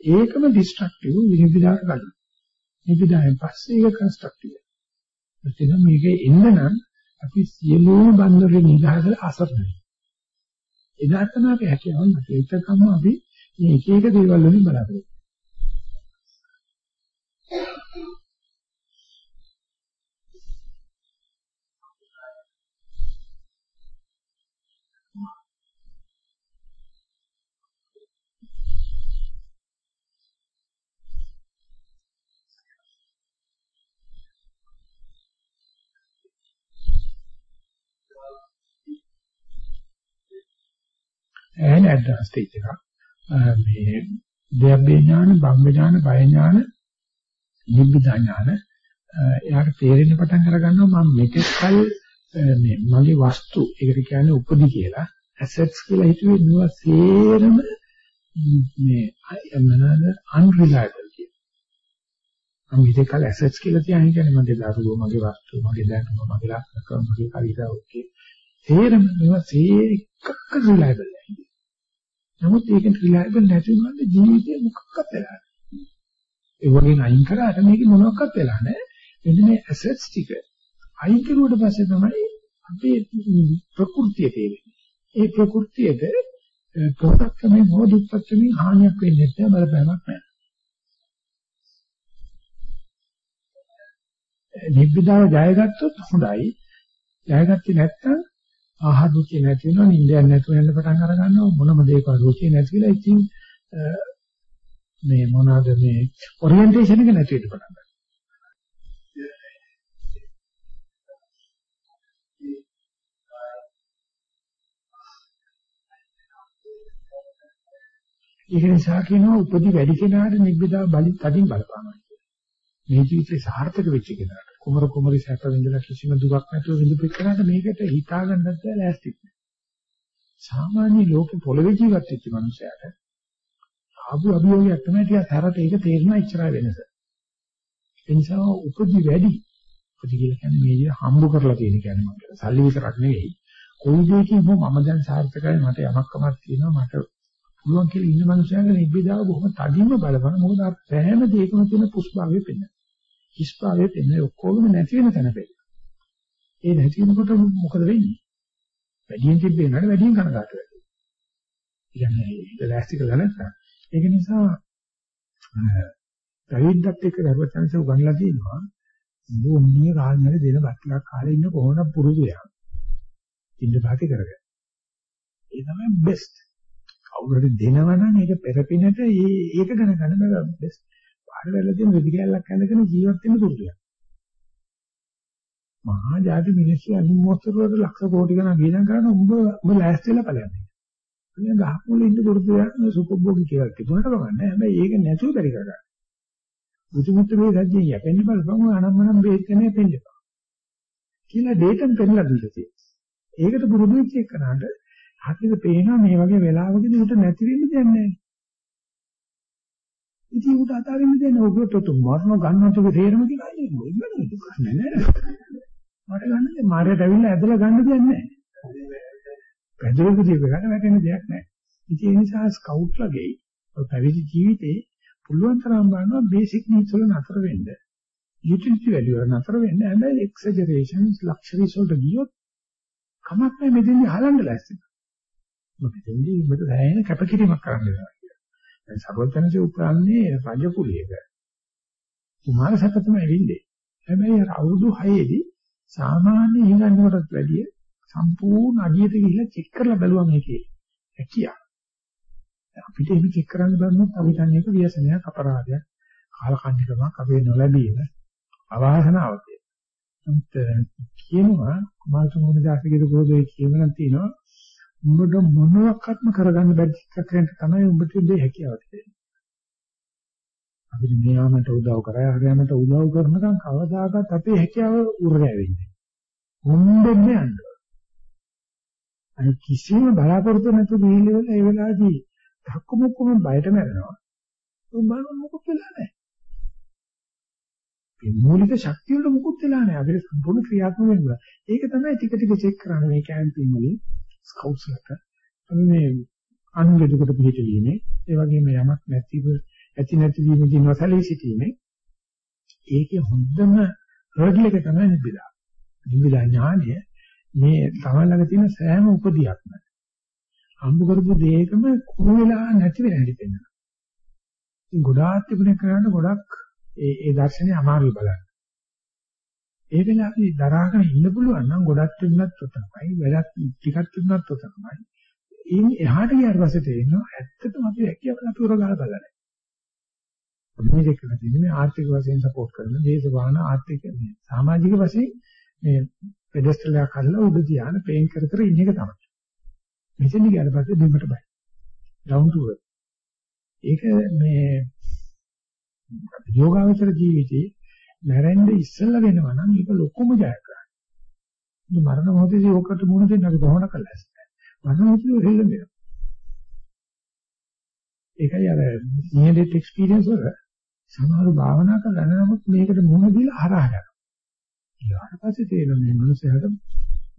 ඒකම ඩිස්ට්‍රක්ටිව් විනිවිදකට ගන්න. නිවිදායෙන් පස්සේ ඒක කන්ස්ට්‍රක්ටිව්. එතන මේක එන්න නම් අපි සියලුම බන්ධවල නිදහස අසරණයි. එදාට තමයි අපි හැකියාව නැති. ඒකකම අපි මේ එක එක දේවල් වලින් බලාපොරොත්තු and advanced stage එකක්. මේ දෙයබ්බේ ඥාන, බම්බ ඥාන, බය ඥාන, නිබ්බිදා ඥාන එයාට තේරෙන්න පටන් අර ගන්නවා මම මෙතෙක්කල් මේ මගේ වස්තු ඒකට කියන්නේ උපදි කියලා assets කියලා හිතුවේ මේවා සේරම මේ මොනවාද unreliable කියලා. මම මෙතෙක්කල් assets කියලා කියන්නේ මගේ දරුවෝ මගේ වස්තු මගේ දැනුම මගේ ලක්ෂණ මගේ කවිතා ඔක්කේ සේරම මේවා සේකක reliable නැහැ. නමුත් ඒක reliable නැති වුණාට ජීවිතේ මොකක්වත් වෙලා නැහැ. ඒ වගේ අයින් කරාට මේක මොනවත් වෙලා නැහැ. මෙන්න මේ assets ටික අයින් කරුවට පස්සේ තමයි අපේ ප්‍රകൃතිය තේරෙන්නේ. ඒ ප්‍රകൃතියට පොතක්කමේ මොදුප්පත්කමේ හානියක් වෙන්නේ නැහැ බලපෑමක් නැහැ. නිබ්බිදාව ජයගත්තොත් හොඳයි. ජයගත්තේ නැත්නම් ආහාර රුචිය නැති වෙනවා, නිින්දයක් නැතුව යන පටන් අර ගන්නවා මොනම දෙයක රුචිය නැති කියලා ඉතින් මේ මොනවාද මේ ඔරියන්ටේෂන් එක නැති වෙන්න පටන් ගන්නවා. ඒක නිසා කියනවා උපදි වැඩි කෙනාට නිබ්බිදා බලි තදින් බලපානවා කියලා. මේ ජීවිතේ සාර්ථක වෙච්ච කෙනාට කුමර කුමරි සැප විඳලා කිසිම දුකක් නැතුව විඳපු කෙනාට මේකට හිතා ගන්නත් බැහැ ලෑස්ති. සාමාන්‍ය ලෝකේ පොළවේ ජීවත් වෙච්ච මනුස්සයාට ආපු අභියෝගයක් තමයි ටිකක් හැරට ඒක තේරෙනවා ඉච්චරයි වෙනස. ඒ නිසා උපදි වැඩි. උපදි කියලා කියන්නේ මේ විදිහ හම්බ කරලා තියෙන කියන්නේ මම කියන්නේ. සල්ලි විතරක් නෙවෙයි. කොයි දෙයකින් හෝ මම දැන් සාර්ථකයි මට යමක්කමක් තියෙනවා මට පුළුවන් කියලා ඉන්න මනුස්සයන්ගේ නිබ්බිදාව බොහොම තදින්ම බලපන මොකද අර සෑම දෙයකම තියෙන පුස්භාවය පෙන්න. හිස්භාවය පෙන්න ඔක්කොම නැති වෙන තැන පෙන්න. ඒ නැති වෙනකොට මොකද වෙන්නේ? වැඩියෙන් තිබ්බේ නේද වැඩියෙන් කනගාටු වෙනවා. කියන්නේ ඒක ලෑස්ති කරලා නැත්නම් ඒක නිසා දවිද්දත් එක්ක දරුවචන්සේ උගන්ලා තියෙනවා මොන්නේ කාලේ දෙන බත්ලක් කාලේ ඉන්න කොහොමද පුරුදුයක්. ඉන්න පාති කරගෙන. ඒ තමයි බෙස්ට්. කවුරුහරි දෙනවනම් ඒක පෙරපිනට ඒක ගණන් ගන්න බෑ බෙස්ට්. පාරවල තියෙන රෙදි කැල්ලක් ඇඳගෙන ජීවත් වෙන්න පුරුදුයක්. මහා ජාති මිනිස්සු අනුමෝස්තර වල ලක්ෂ කෝටි ගණන් වියදම් කරන උඹ උඹ ලෑස්තිලා ඵලයක්. මේ ගහමුල ඉන්න පුරුදුයක් සුකොබ්බෝගි කියලා තිබුණාට කමන්නේ. හැබැයි ඒක නැතුව බැරි කරගන්න. බුදුමුත්‍ර මේ සත්‍යය යැපෙන්න බලපං ඔය අනම්මනම් බේත් කෙනේ පෙන්නපා. කියලා ඩේටම් පෙන්නලා දීලා තියෙනවා. ඒකට පුරුදු වෙච්ච එකනට හරියට පේනවා මේ වගේ වෙලාවකදී උට නැති වෙන්න දෙයක් නැහැ. ඉතින් උට අතාරින්න දෙන්න ඔබට તો මරණ ගන්නත් ඔබ තේරෙම කියලා අයියේ මොකද ප්‍රශ්නේ නෑ. මට ගන්න දෙන්න මාරයට ඇවිල්ලා ඇදලා ගන්න දෙයක් නැහැ. පැදුරක දීප ගන්න වැටෙන දෙයක් නැහැ. ඉතින් ඒ නිසා ස්කවුට්ලගේ පැවිදි ජීවිතේ පුළුවන් තරම් බලනවා බේසික් නීඩ්ස් වල නතර වෙන්න. යුටිලිටි වැලියු වල නතර වෙන්න. හැබැයි එක්සජරේෂන්ස් ලක්ෂරිස් වලට ගියොත් කමක් නැහැ මෙතෙන්දී හලන්න ලෑස්ති. මෙතෙන්දී ඔබට දැනෙන කැපකිරීමක් කරන්න වෙනවා කියලා. දැන් සර්වඥන්සේ උපරන්නේ රජ කුලියක. කුමාර සැප තමයි වෙන්නේ. හැබැයි අර අවුරුදු 6 දී සාමාන්‍ය හිඟන්නකටත් වැඩිය සම්පූර්ණ අඩියට ගිහිල්ලා චෙක් කරලා බැලුවා මේකේ හැකියාව. අපිට එහෙම චෙක් කරන්න බැරිනොත් අපිට මේක ව්‍යසනයක් අපරාධයක් කාලකන්නිකමක් අපේ නොලැබීම අවාසනාවක්. නමුත් කියනවා කුමාරතුංග දාසිකේ පොතේ කියනවා තියෙනවා උඹට මොනවත්ක්ම කරගන්න බැරි චක්‍රයන්ට තමයි උඹට දෙය හැකියාව තියෙන්නේ. අපිට මෙයාමට උදව් කරා හරියමට උදව් කරනකම් කවදාකවත් අපේ හැකියාව උරගැවෙන්නේ. හොම්බෙන්නේ යන්න. අනිත් කිසිම බලාපොරොත්තු නැතුව ගිහිල්ලා ඒ වෙලාවේදී ධක්කමුක්කම බයට මැරෙනවා. උඹ මොකද වෙලා නැහැ. මේ මූලික ශක්තිය වල මොකුත් වෙලා නැහැ. අපිට සම්පූර්ණ ක්‍රියාත්මක වෙනවා. ඒක තමයි ටික ටික චෙක් කරන්නේ මේ කැම්පින් වලින් ස්කවුට්ස් වලට. අපි මේ අනුගේ දුකට පිළිහිටීමේ ඒ වගේම යමක් නැතිව ඇති නැති වීමදී නොසලී සිටීමේ ඒකේ හොඳම හර්ඩල් එක තමයි නිබ්බිදා. නිබ්බිදා ඥානය මේ තමයි ළඟ තියෙන සෑම උපදියක්ම හම්බ කරපු දෙයකම කුණු වෙලා නැති වෙන හැටි පෙන්වනවා. ඉතින් ගොඩාක් තිබුණේ කරන්න ගොඩක් ඒ ඒ දර්ශනේ අමාරුයි බලන්න. ඒ වෙලාවේ දරාගෙන ඉන්න පුළුවන් නම් ගොඩක් තිබුණත් උතනයි වැඩක් ටිකක් තිබුණත් උතනයි. ඉන් එහාට ගියාට පස්සේ තේරෙනවා ඇත්තටම අපි හැකියාවල අපි උරගාලා බලන්නේ. මේ දෙක තියෙන්නේ ආර්ථික වශයෙන් සපෝට් කරන දේශපාලන ආර්ථික සමාජික වශයෙන් මේ පෙඩස්ටලයක් හදලා උඩ තියාන පේන් කර කර ඉන්න එක තමයි. මෙතන ගියාට පස්සේ බිමට බයි. ඩවුන් ටු එarth. ඒක මේ යෝගාවචර ජීවිතේ මැරෙන්න ඉස්සෙල්ලා වෙනවා නම් ඒක ලොකුම ජයග්‍රහණයක්. මේ මරණ මොහොතේදී ඕකට මුහුණ දෙන්න අපි කොහොමද කළා? මරණ මොහොතේ හෙල්ලෙන්නේ. ඒකයි අර near death experience වල සමහර භාවනා කරලා නමුත් මේකට මුහුණ දීලා හරහා යනවා. ඊට පස්සේ තේරෙන මේ මනුස්සයාට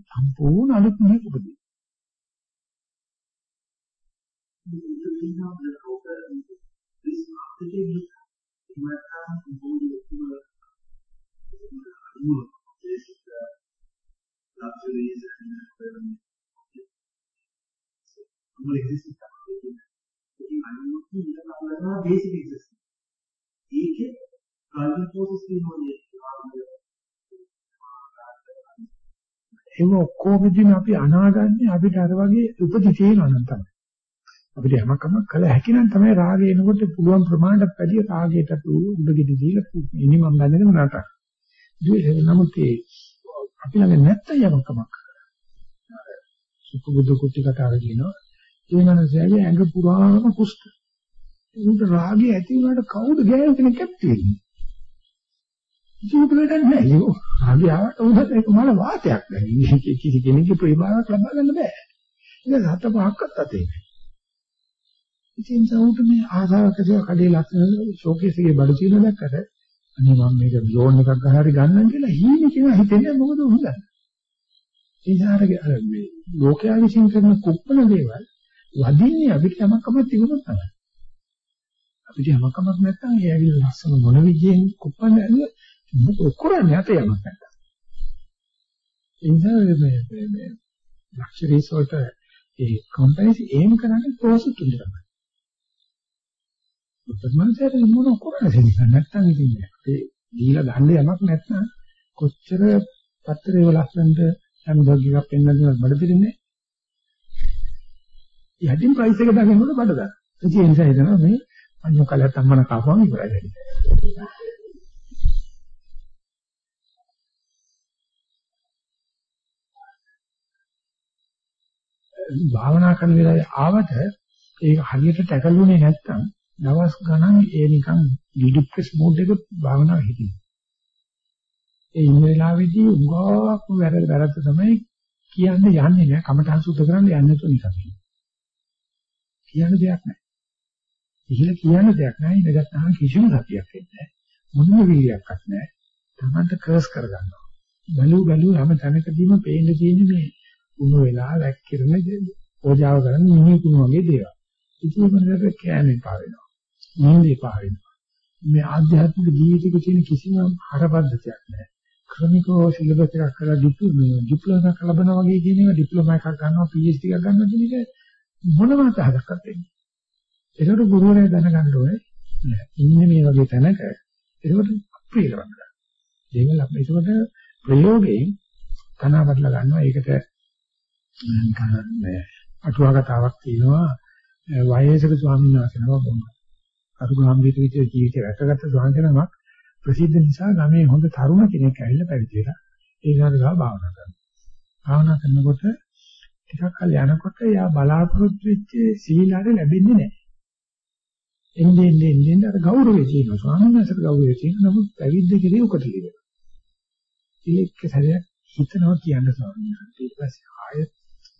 සම්පූර්ණ අලුත් මොහොතක් උපදී. luxuries and um, existence. ඉතින් අනිත් එක තමයි බේසික් එක්සර්සයිස්. ඒකේ කල්චර් ප්‍රොසෙස් කියනෝනේ ඒක ඔක්කොගෙදිම අපි අනාගන්නේ අපිට අර වගේ උපදි තියෙනවා නම් තමයි. අපිට යමකම කළ හැකි නම් තමයි රාගය එනකොට පුළුවන් ප්‍රමාණයට වැඩි රාගයට උඩගෙඩි දීලා ඉනිමම් බඳගෙන නටන. නමුත් ඒ අපි ළඟ නැත්තම් යමකමක්. සුඛ කුටි කතාව කියනවා. ඒ මනසගේ ඇඟ පුරාම කුෂ්ඨ. උන්ට රාගය ඇති වුණාට කවුද ගෑනු කෙනෙක් ඇත්තේ? ජීවිතේ නැහැ යෝ. රාගය ආවට උන්ට ඒක මල වාතයක් දැන්. කිසි කෙනෙකුගේ ප්‍රේමාවක් ලබා ගන්න බෑ. ඒක හත පහක්වත් අතේ. ඉතින් සවුට මේ ආසාවකදී කඩේ ලස්සන ෂෝකේස් එකේ බඩ තියෙන දැක්කට අනේ මම මේක ලෝන් එකක් ගහලා හරි ගන්නම් කියලා හීනේ කියන හිතෙන්නේ මොකද හොඳයි. ඒ සාරගේ අර මේ ලෝකයා විසින් කරන කුප්පන දේවල් වදින්නේ අපිට යමක්ම තිබුණොත් තමයි. අපිට යමක්මක් නැත්නම් ඒ ඇවිල්ලා ලස්සන මොන විදියෙන් කුප්පන මොකද කරන්නේ අත යමක් නැත්නම්. ඒ නිසා මේ මේ ලක්ෂරීස් වලට ඒ කම්පැනිස් ඒම් කරන්නේ ප්‍රොසෙස් තුන තමයි. උත්තරමන්සයට මොන කරන්නේ නැත්නම් ඉතින් ඒ දීලා ගන්න යමක් නැත්නම් කොච්චර පත්‍රේ වල ලස්සනට හැමදාම එකක් පෙන්වන්න බඩ පිළින්නේ. යටින් ප්‍රයිස් එක දාගෙනනකොට බඩ දාන. ඒ නිසා හිතනවා මේ අඤ්ඤෝ කලත් අම්මන කාපුවම ඉවරයි වැඩි. භාවනා කරන වෙලාවේ ආවට ඒක හරියට ටැකලුනේ නැත්තම් දවස් ගණන් ඒ නිකන් ඩිප්‍රෙස් මෝඩ් එක භාවනාව හිටිනවා. ඒ ඉන්න වෙලාවේදී උගාවක් වැරද්ද වැරද්ද තමයි කියන්නේ යන්නේ නෑ කමඨං සුද්ධ කරන්න යන්නේ නැතුව නිසා කියන්න දෙයක් නෑ. ඉහිල කියන්න දෙයක් නෑ ඉඳගත්තාම කිසිම සතියක් වෙන්නේ නෑ. මොනම වීර්යයක්වත් නෑ. තමන්ට කර්ස් කරගන්නවා. බලු බලු හැම තැනකදීම පේන්න තියෙන්නේ මේ උණු වෙලා වැක්කිරන ඕජාව කරන මිනිකුණු වගේ දේවල්. ඉතින් මොනවාද කෑමේ පා වෙනවා. නින්දේ පා වෙනවා. මේ ආධ්‍යාත්මික ජීවිතේ තියෙන කිසිම හරපද්ධතියක් නැහැ. ක්‍රමිකව සිලබස් එකක් කරලා ඩිප්ලෝමා එකක් ලබනවා වගේ කියන එක ඩිප්ලෝමා එකක් ගන්නවා PhD එකක් ගන්නවා කියන එක මොනම අදහසක්වත් වෙන්නේ. ඒකට ගුරුවරයා දැනගන්න ඕනේ ඉන්නේ මේ වගේ තැනක ඒකට අප්‍රිය කරන්න. දෙවියන් අපි ඒකට ප්‍රයෝගයෙන් තනවා බදලා ගන්නවා. ඒකට නිකන් අටුවා කතාවක් තියෙනවා වයසක ස්වාමීන් වහන්සේ නම බොම්ම. අරුගාම්භීර විදිහට ජීවිතය රැකගත්ත ස්වාමීන් වහන්සේ ප්‍රසිද්ධ නිසා ගමේ හොඳ තරුණ කෙනෙක් ඇවිල්ලා පැවිදි වෙලා ඒ ශාරගා භාවනා කරනවා. භාවනා කරනකොට ටිකක් කල යනකොට එයා බලාපොරොත්තු වෙච්ච සීලාර ලැබෙන්නේ නැහැ. එන්නේ එන්නේ එන්නේ අර ගෞරවය තියෙනවා. ස්වාමීන් වහන්සේට ගෞරවය තියෙනවා. නමුත් පැවිද්ද කෙරේ උකටලිද. ඒක සැරයක් හිතනවා කියන්න ස්වාමීන් වහන්සේ. ඊට පස්සේ ආයෙත්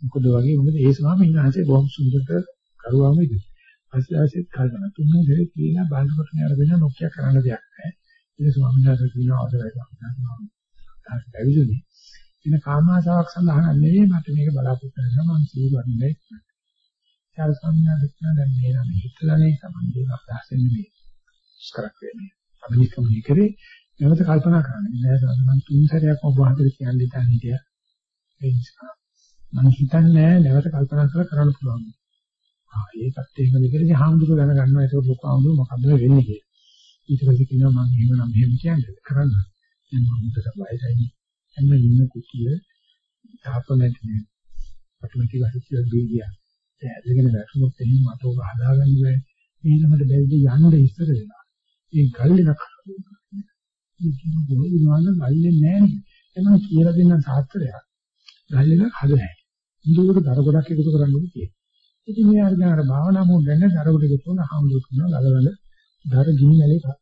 මොකද වගේ මොකද ඒ ස්වාමීන් වහන්සේ බොහොම සුන්දරට කරුවාම ඉදිරි. පස්සේ ආයෙත් කල්පනා තුන්වෙනි දේ කියලා බලනකොට නේද වෙන නොකිය කරන්න දෙයක් නැහැ. ඒක ස්වාමීන් වහන්සේ කියන අවසරයි ස්වාමීන් වහන්සේ. පැවිදිනේ. එන කාමාශාවක් සඳහන් නෙවෙයි මට මේක බලාපොරොත්තු වෙනවා මම සිවුරන්නේ. ඊට ස්වාමීන් වහන්සේ කියන දැන් මේ නම් හිතලානේ සම්බන්ධව අදහස් වෙන්නේ. ස්කරක් වෙන්නේ. අභිනිකම කරේ නැවත කල්පනා කරන්නේ. නෑ මම තුන් සැරයක් ඔබ වහන්සේ කියන්නේ දැන් හිටියා. ඒ නිසා මම හිතන්නේ නැවත කල්පනා කරලා කරන්න පුළුවන්. ආ ඒකත් එහෙම දෙකදී හාමුදුරුවෝ දැනගන්නවා ඒක ලොකු ආමුදුර මොකද්ද වෙන්නේ කියලා. ඊට පස්සේ කියනවා මම එහෙම නම් එහෙම කියන්නේ කරන්න. දැන් මම උදේට බයයි. එන්න ඉන්න කුටිය තාපනදී ඔටෝමැටික් අසිස්ටන්ට් බීගියා. ඒ ඇදගෙන වැටුනොත් එහෙම මට ඔබ හදාගන්න බෑ. ඊළඟට බැරිද යන්න ඉස්සර වෙලා. මේ ගල් එකක් ඉතින් ගොඩනගන ගල්ලේ නැහැ. එමන් කියලා දෙන්න සාත්‍රයක්. ගල් එකක් හදලා. මුදුවට දර ගොඩක් එකතු කරන්න ඕනේ. ඉතින් මේ අර අර භාවනා මොහොත දැන්න දර ගොඩ එකතු කරන හාමුදුරු කරනවා ගලවල දර ගිනි නැලේ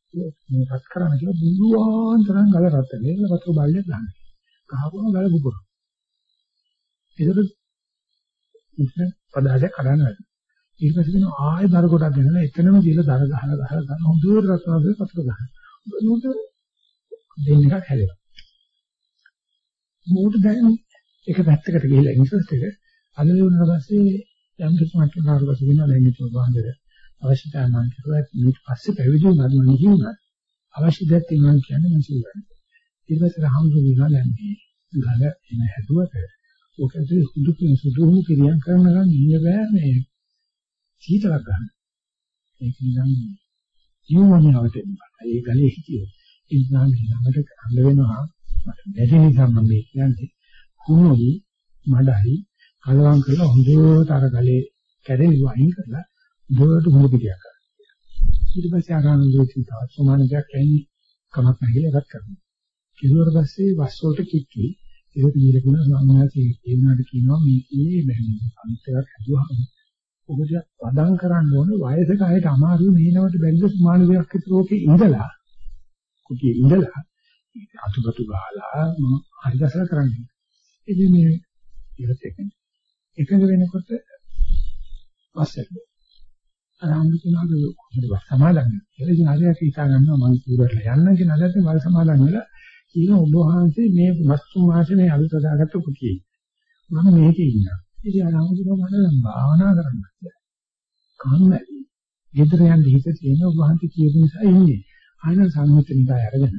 මේ රත් කරන්න කියලා බුදුවාන් තරම් ගල රත් වෙනවා. ඒක වතුර බල්ලේ ගන්න. ගහපුවම ගල බුබුර. ඒකට ඉතින් පදාදයක් කඩන්න වැඩි. ඊට පස්සේ කියන ආයෙ දර ගොඩක් ගෙනලා එතනම දීලා දර ගහලා ගහලා ගන්න හොඳට රත් කරනවා වතුර ගන්න. මොකද දෙන්න එකක් හැදෙනවා. මොකද දැන් එක පැත්තකට ගිහිල්ලා ඉන්ට්‍රස්ට් එක අල්ලේ වුණාට පස්සේ යම් කිසි මට්ටමකට පස්සේ වෙනවා දැන් ඉතින් වහන්දේට අවශ්‍යතාවය මම කිව්වා ඊට පස්සේ පැවිදි වුණාද මම කියුණා අවශ්‍ය දෙයක් තියෙනවා කියන්නේ මම සිල්වන්නේ. ඊට පස්සේ රහම්දුලිනා දැන් මේ ගල එන හැදුවට ඔක ඇතුලේ සුදු කියන සුදුහු ක්‍රියා කරන ගමන් ඉන්න බෑ මේ සීතලක් ගන්න. ඒක නිකන් නියමනියවට එනවා. ඒ ගලේ හිටියෝ. ඒ නිසා මේ ළඟට අඳ වෙනවා මට බැරි නිසා මම මේ කියන්නේ කුණුයි මඩයි කලවම් කරලා හොඳට අර ගලේ කැඩෙනව අයින් කරලා දුවට හුඟ පිටියක් කරනවා. ඊට පස්සේ ආරාම දෙවියන් තවත් සමාන දෙයක් ඇන්නේ කමක් නැහැ කියලා එකක් කරනවා. කිව්වට පස්සේ වස් වලට කික්කි ඒක දීලකුණ ස්වාමීනාසේ කියනවාට කියනවා මේකේ බැහැ අනිත් එකක් හදුවාම ඔබට වදම් කරන්න ඕනේ වයසක අයට අමාරු නේනවට බැරිද සමාන දෙයක් විතරෝකේ ඉඳලා කුටියේ ඉඳලා අතුගතු ගහලා හරි දැසලා කරන්නේ. ඉතින් මේ ඉවත් එකනේ. එකඟ වෙනකොට පස්සේ ආරම්භකනාගේ කොහොමද සමාදන් වෙන්නේ. ඒ ඉතින් හරියට හිතා ගන්නවා මම ඉවරට යන්න කියන අදට වල සමාදන් වෙලා කියන ඔබ වහන්සේ මේ වස්තු මාසේ මේ අලුත දාගත්ත කුටියේ. මම මේකේ ඉන්නවා. ඉතින් ආරම්භකනාගේ මම භාවනා කරන්න. කම්මැලි. ගෙදර යන්න හිත තියෙන ඔබ වහන්සේ කියපු නිසා ඉන්නේ. ආයන සම්මත නිකාය අරගෙන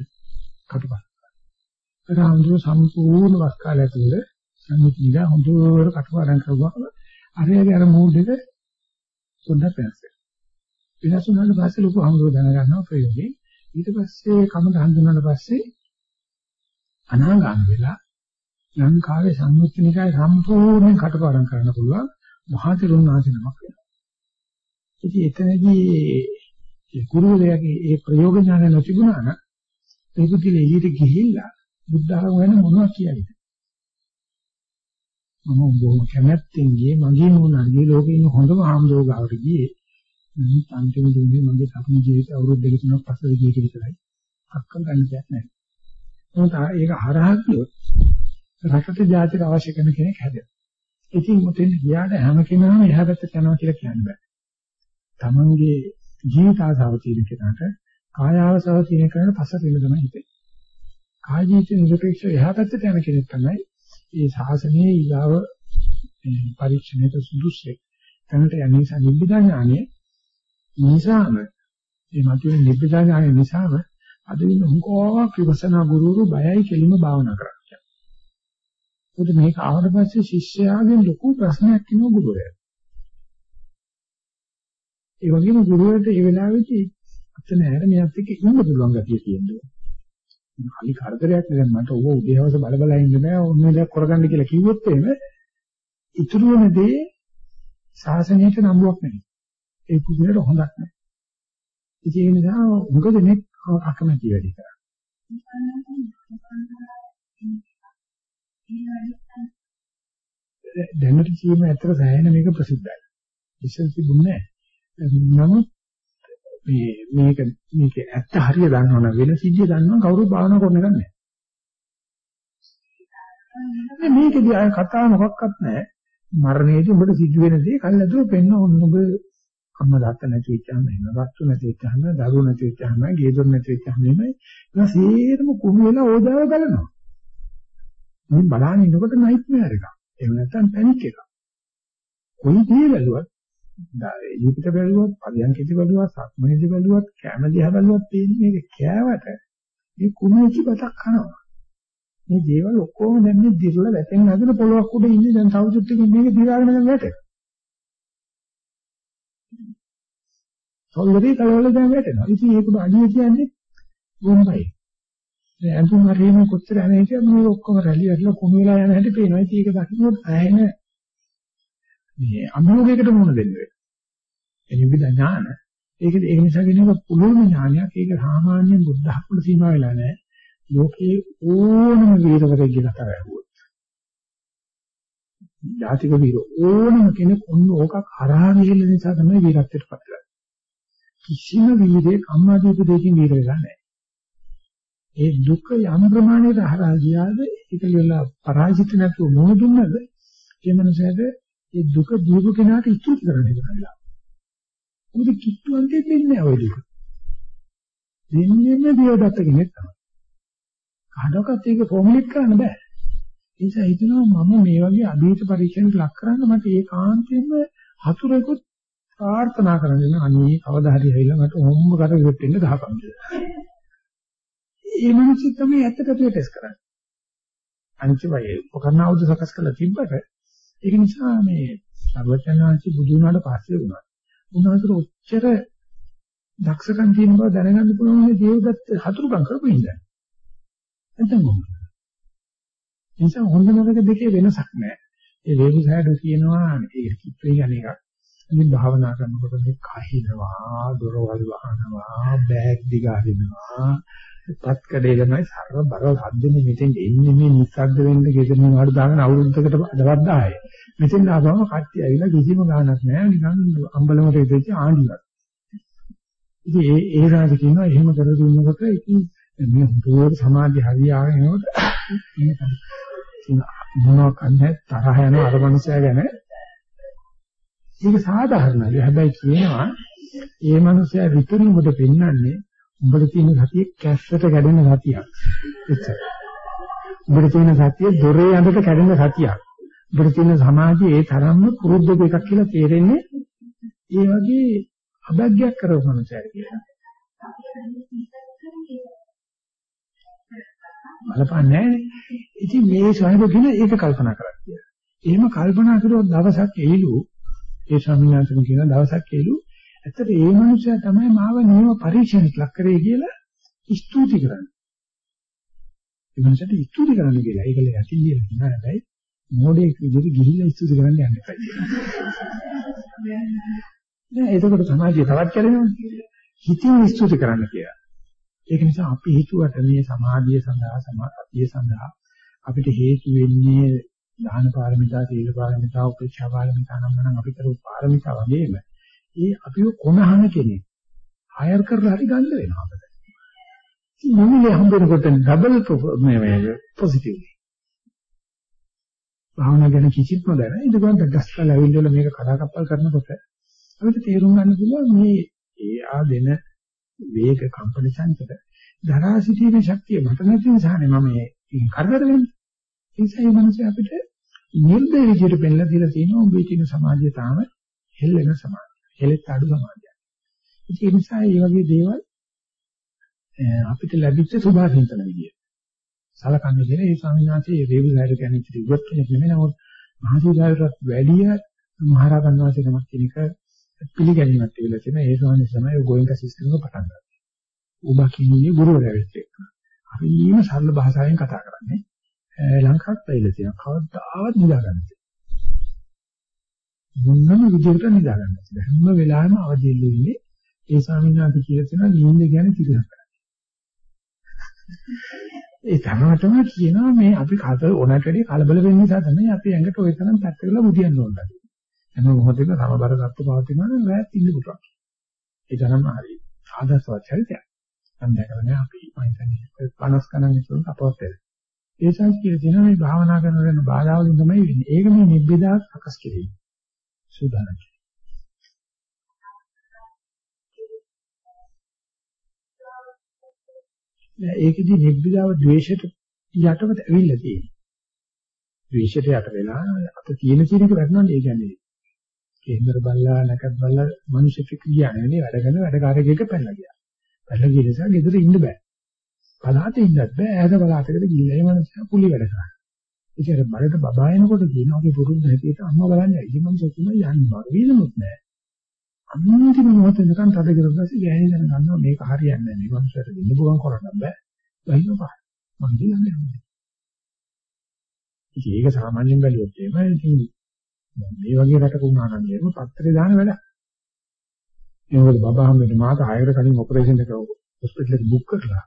කටපත්. රාමුදුර සම්පූර්ණ වස්කාලය ඇතුළේ සම්මත නිකාය හොඳට කටපාඩම් කරුවා. අරයාගේ අර මූඩ් එක පොඩ්ඩක් වෙනස් වෙනවා. වෙනස් වුණාට පස්සේ ලොකු අහඹව දැනගන්නවා ප්‍රයෝගේ. ඊට පස්සේ කම දහන් දුන්නාට පස්සේ අනාගාමී වෙලා ලංකාවේ සම්මුතිනිකයි සම්පූර්ණයෙන් කටපාඩම් කරන්න පුළුවන් මහා තෙරුන් වහන්සේ නමක් වෙනවා. ඉතින් එතනදී ඒ ගුරුවරයාගේ ඒ ප්‍රයෝග ඥාන නොතිබුණා නම් ඒ පුදුල එළියට ගිහිල්ලා බුද්ධ ආගම ගැන මොනවද කියන්නේ? මම බොහොම කැමැත්තෙන් ගියේ මගේ මොනවාගේ ලෝකේ ඉන්න හොඳම ආම්දෝගාවට ගියේ. නමුත් අන්තිම දිනේ මගේ සතුන් ජීවිත අවුරුදු දෙක තුනක් පස්සේ ගිය විතරයි. අක්කම් ගන්න දෙයක් නැහැ. මොකද ඒක හරහා ගියොත් රටට ජාතික අවශ්‍ය කරන කෙනෙක් හැදෙනවා. ඉතින් මුතෙන් ගියාට හැම කෙනාම එහා පැත්තට යනවා කියලා කියන්න බෑ. තමන්ගේ ජීවිත ආසාව තියෙන කෙනාට කාය ආසාව තියෙන කෙනාට පස්සට එන්න තමයි හිතේ කාය ජීවිත නිරපේක්ෂව එහා පැත්තට යන කෙනෙක් තමයි ඒ ශාසනයේ ඊගාව පරීක්ෂණයට සුදුසුයි. තැනට යන නිසා නිබ්බිදා ඥානය නිසාම මේ මතුවෙන නිබ්බිදා ඥානය නිසාම අද වෙන හුඟක් විපස්සනා ගුරුවරු බයයි කෙලිම භාවනා කරන්නේ. මොකද මේක ආවට පස්සේ ශිෂ්‍යයාගෙන් ලොකු ප්‍රශ්නයක් එනවා ගුරුවරයාට. ඒ වගේම ගුරුවරට ඒ වෙලාවේදී අතන ඇර මෙයත් එක්ක ඉන්න පුළුවන් ගතිය තියෙනවා. හරි කරදරයක් නේද මට ඕව උදේවස බල බල ඉන්න බෑ. ඕනේ දෙයක් කරගන්න කියලා කිව්වොත් එහෙම ඉතුරු වෙන දේ සාසනයට නම්බුවක් නෙවෙයි. ඒ කුසලයට හොඳක් නෑ ඉතින් ඒ නිසා මොකද මේ අකමැති වැඩි කරන්නේ? දැනට කියම ඇත්තට සෑහෙන මේක ප්‍රසිද්ධයි. ඉස්සෙල් තිබුණේ නෑ. නමුත් මේ මේක මේක ඇත්ත හරිය දන්නවනම් වෙන සිද්ධිය දන්නවනම් කවුරුත් භාවනා කරන්න ගන්නෑ. මේකදී අය කතාව මොකක්වත් නැහැ. මරණයේදී උඹට සිද්ධ වෙන දේ කල්ලාදුව පෙන්න ඕන ඔබ අම්මා තාත්තා නැති වෙච්චාම එහෙම වස්තු නැති වෙච්චාම දරුවෝ නැති වෙච්චාම ගේදොර නැති වෙච්චාම එහෙමයි ඒක සේරම කුණු වෙලා ඕජාව ගලනවා. මේ බලන්න ඉන්නකොට නයිට් මෙයාර් එකක්. එහෙම නැත්නම් පැනික් එකක්. කොයි දේ බැලුවත් ඊපිට බැලුවත් පරියන්කෙදි බැලුවත් සක්මනේදි බැලුවත් කැම දිහා බැලුවත් තියෙන්නේ මේක කෑවට මේ කුණුච්ච බතක් කනවා. මේ දේවල් ඔක්කොම දැන් මේ දිරල වැටෙන නැදන පොලොක් උඩ ඉන්නේ දැන් තවුරුත් ටික මේක දිරාගෙන දැන් වැටෙනවා. සොල්ලදී කලවල දැන් වැටෙනවා. ඉතින් ඒකට අඩිය කියන්නේ බොම්බයි. දැන් අඳුන් හරියම කොච්චර යන්නේ කියලා මේ ඔක්කොම රැලි වැටලා කුණු වෙලා යන හැටි පේනවා. ඉතින් ඒක දකින්නොත් ඇහෙන මේ අභියෝගයකට මුහුණ දෙන්න වෙනවා. එනිවිද ඥාන. ඒක ඒක නිසා කියනවා පුළුවන් ඥානයක්. ඒක සාමාන්‍ය බුද්ධ ධර්මවල සීමා වෙලා නැහැ. ලෝකේ ඕනම වීරවරයෙක් කියලා තරහුවොත්. ජාතික වීර ඕනම කෙනෙක් ඔන්න ඕකක් හරහා ගිහිල්ලා නිසා තමයි වීරත්වයට පත් වෙන්නේ. කිසිම වීරයෙක් අම්මා දීපු දෙයකින් වීර වෙලා නැහැ. ඒ දුක යම් ප්‍රමාණයකට හරහා ගියාද ඒක වෙලා පරාජිත නැතුව මොහොතුන්නද ඒ මනසට ඒ දුක දීපු කෙනාට ඉතුරු කරන්න වෙනවා. මොකද කිට්ටුවන්ට දෙන්නේ නැහැ ඔය දුක. දෙන්නේ දියවදත්ත කෙනෙක් තමයි. කාටවත් ඒක ෆෝමියුලේට් කරන්න බෑ. ඒ නිසා හිතනවා මම මේ වගේ අභීත පරීක්ෂණයක් ලක් කරන්න මට ඒකාන්තයෙන්ම හතුරෙකුත් ප්‍රාර්ථනා කරගෙන අනේ කවදා හරි ඇවිල්ලා මට හොම්බ කට විරුත් වෙන්න ගහපන් කියලා. ඒ මිනිස්සු තමයි ඇත්තට ටෙස්ට් කරන්නේ. අනිත් වගේ උපකරණ ආයුධ සකස් කරලා තිබ්බට ඒක නිසා මේ සර්වඥාන්ති බුදු වුණාට පස්සේ වුණා. උන්වහන්සේ ඔච්චර දක්ෂකම් තියෙන බව දැනගන්න පුළුවන් මේ දේවදත්ත හතුරුකම් කරපු ඉඳන්. නැත්නම් කොහොමද? ඒ නිසා හොඳ නරක දෙකේ වෙනසක් නැහැ. ඒ වේබුසයඩ කියනවා ඒක කිප්පේ යන එකක්. ඉතින් භාවනා කරනකොට මේ කහිනවා, දොරවල් වහනවා, බෑග් දිගාරිනවා, පත් කඩේ කරනවා සර්ව බර සද්දෙනේ මෙතෙන් එන්නේ මේ නිස්සද්ද වෙන්න ගෙදරින් වඩ දාගෙන අවුරුද්දකට අදවත් ආයේ. මෙතෙන් ආවම කට්ටිය ඇවිල්ලා කිසිම ගාණක් නැහැ නිකන් අම්බලමට ඉඳිච්ච ආණ්ඩියක්. ඉතින් ඒ ඒ රාජ කියනවා එහෙම කර දුන්නකොට ඉතින් මේ හුදුවට සමාධිය හරියාගෙන එනකොට මොනවක් නැහැ තරහ යන අර මනුස්සයා ගැන ඒක සාධාරණයි. හැබැයි කියනවා ඒ මනුස්සයා විතරින් ඔබට පෙන්වන්නේ උඹට තියෙන සතිය කැස්සට කැඩෙන සතියක්. එච්චරයි. උඹට තියෙන සතිය දොරේ ඇඳට කැඩෙන සතියක්. උඹට තියෙන සමාධිය ඒ තරම්ම පුරුද්දක එකක් කියලා තේරෙන්නේ ඒ වගේ අභග්යක් කරව මනුස්සයෙක් කියලා. බලපන්නේ ඉතින් මේ ස්වයං කියන ඒක කල්පනා කරලා කියලා. එහෙම කල්පනා කරුවොත් දවසක් එයිලු ඒ ස්වාමීන් වහන්සේ කියන දවසක් එයිලු ඇත්තට ඒ මනුස්සයා තමයි මාව නියම පරීක්ෂණයක් ලක් කරේ කියලා ස්තුති කරන්නේ. ඒ මනුස්සයාට ස්තුති කරන්න කියලා. ඒකල යටින් කියලා කියනවා හැබැයි මොඩේ විදිහට ගිහිල්ලා ස්තුති කරන්න යන්න එපා කියලා. නෑ එතකොට සමාජය තවත් කරනවා. හිතින් ස්තුති කරන්න කියලා. ඒක නිසා අපි හිතුවට මේ සමාධිය සඳහා සමාධිය සඳහා අපිට හේතු වෙන්නේ දාන පාරමිතා, සීල පාරමිතා, උපේක්ෂා පාරමිතා නම් නම් අපි කරපු පාරමිතා වගේම ඒ අපිව කොනහන කෙනෙක් හයර් කරලා හරි ගන්න වෙනවා අපිට. මොනිනේ හම්බෙනකොට ඩබල් මේ මේ පොසිටිව්ලි. භාවනා ගැන කිසිත් නොදැන ඉදගොන් දස්කල ඇවිල්ලා මේක කඩාකප්පල් කරනකොට අපිට තේරුම් ගන්න පුළුවන් මේ ඒ ආ දෙන වේග කම්පන සංකත දරා සිටීමේ ශක්තිය මට නැති නිසානේ මම මේ කරදර වෙන්නේ. ඒ නිසා මේ මිනිස්සු අපිට නිර්දේ විදිහට පෙන්නලා දීලා තියෙනවා උඹේ තියෙන සමාජය තාම හෙල්ලෙන සමාජය. හෙලෙත් අඩු සමාජයක්. ඒ නිසා මේ වගේ දේවල් අපිට ලැබිච්ච සුභාසින්තන විදිය. සලකන්නේ කියලා ඒ ස්වාමීන් වහන්සේ මේ වේබුලයිට කියන්නේ ඉතිරි උගත් කෙනෙක් නෙමෙයි නමුත් මහසීදායටත් වැඩිය මහරහතන් වහන්සේ නමක් කෙනෙක් පිළිගැනීමක් තිබිලා තියෙනවා. ඒ ස්වාමීන් තමයි ඔය ගෝයන්ක සිස්ටම් එක පටන් ගත්තේ. ඔබ කියන්නේ ගුරුවරයා වෙච්ච එක. අපි ඊම සරල භාෂාවෙන් කතා කරන්නේ. ලංකාවට වෙයිලා තියෙනවා. කවදාවත් නිදාගන්න. මොනම විදිහකට නිදාගන්න. හැම වෙලාවෙම අවදියෙන් ඉන්නේ. ඒ ස්වාමීන් වහන්සේ කියලා තියෙනවා නිින්ද කියන්නේ තිරසක්. ඒ තරමටම කියනවා මේ අපි කත ඕනට වැඩි කලබල වෙන්න නිසා තමයි අපි ඇඟට ওই තරම් පැත්තකලා බුදියන්න ඕනද. හැම මොහොතේම සමබර තත්ත්ව පවතිනවා නම් වැයත් ඉන්න පුළුවන්. ඒ තරම් හරි ආදර්ශවත් චරිතයක්. මම දැකලා නෑ අපි මම හිතන්නේ 50 ගණන් විතර අපවත් වෙලා. ඒ සංස්කෘතිය දින මේ භාවනා කරන වෙන බාධා වලින් තමයි වෙන්නේ. ඒක මේ නිබ්බිදා සකස් කිරීම. සූදානම්. ඒකදී නිබ්බිදාව ද්වේෂයට යටවට ඇවිල්ලා තියෙනවා. ද්වේෂයට යට වෙලා අත තියෙන සිරික වැටෙනවා ඒ කියන්නේ. කේන්දර බල්ලා නැකත් බල්ලා මිනිස්සු ක්‍රියා නෙවෙයි වැඩ කරන වැඩකාරයෙක් එක පැනලා ගියා. පැනලා ගිය නිසා ගෙදර ඉන්න බෑ. පළාතේ ඉන්නත් බෑ. ඈත පළාතකට ගිහිල්ලා ඒ මනුස්සයා පුලි වැඩ කරා. ඉතින් අර බඩට බබා එනකොට කියනවා ඔගේ පුරුදු හැටියට අම්මා බලන්නේ ඉතින් මම සතුටුම යන්නේ බර වේදනුත් නෑ. අන්තිම මොහොතේ නිකන් තද කරලා පස්සේ ගෑණි දැන ගන්නවා මේක හරියන්නේ නෑ. මේ මනුස්සයාට දෙන්න පුළුවන් කරන්න බෑ. බයිනෝ පහ. මම කියන්නේ නෑ. ඉතින් ඒක සාමාන්‍යයෙන් බැලුවොත් එහෙම ඉතින් මේ වගේ රටක වුණා නම් ඒක පත්තරේ දාන වැඩ. ඒ මොකද බබා හැමෝටම මාත 6කට කලින් ඔපරේෂන් එක හොස්පිටල් එක බුක් කරලා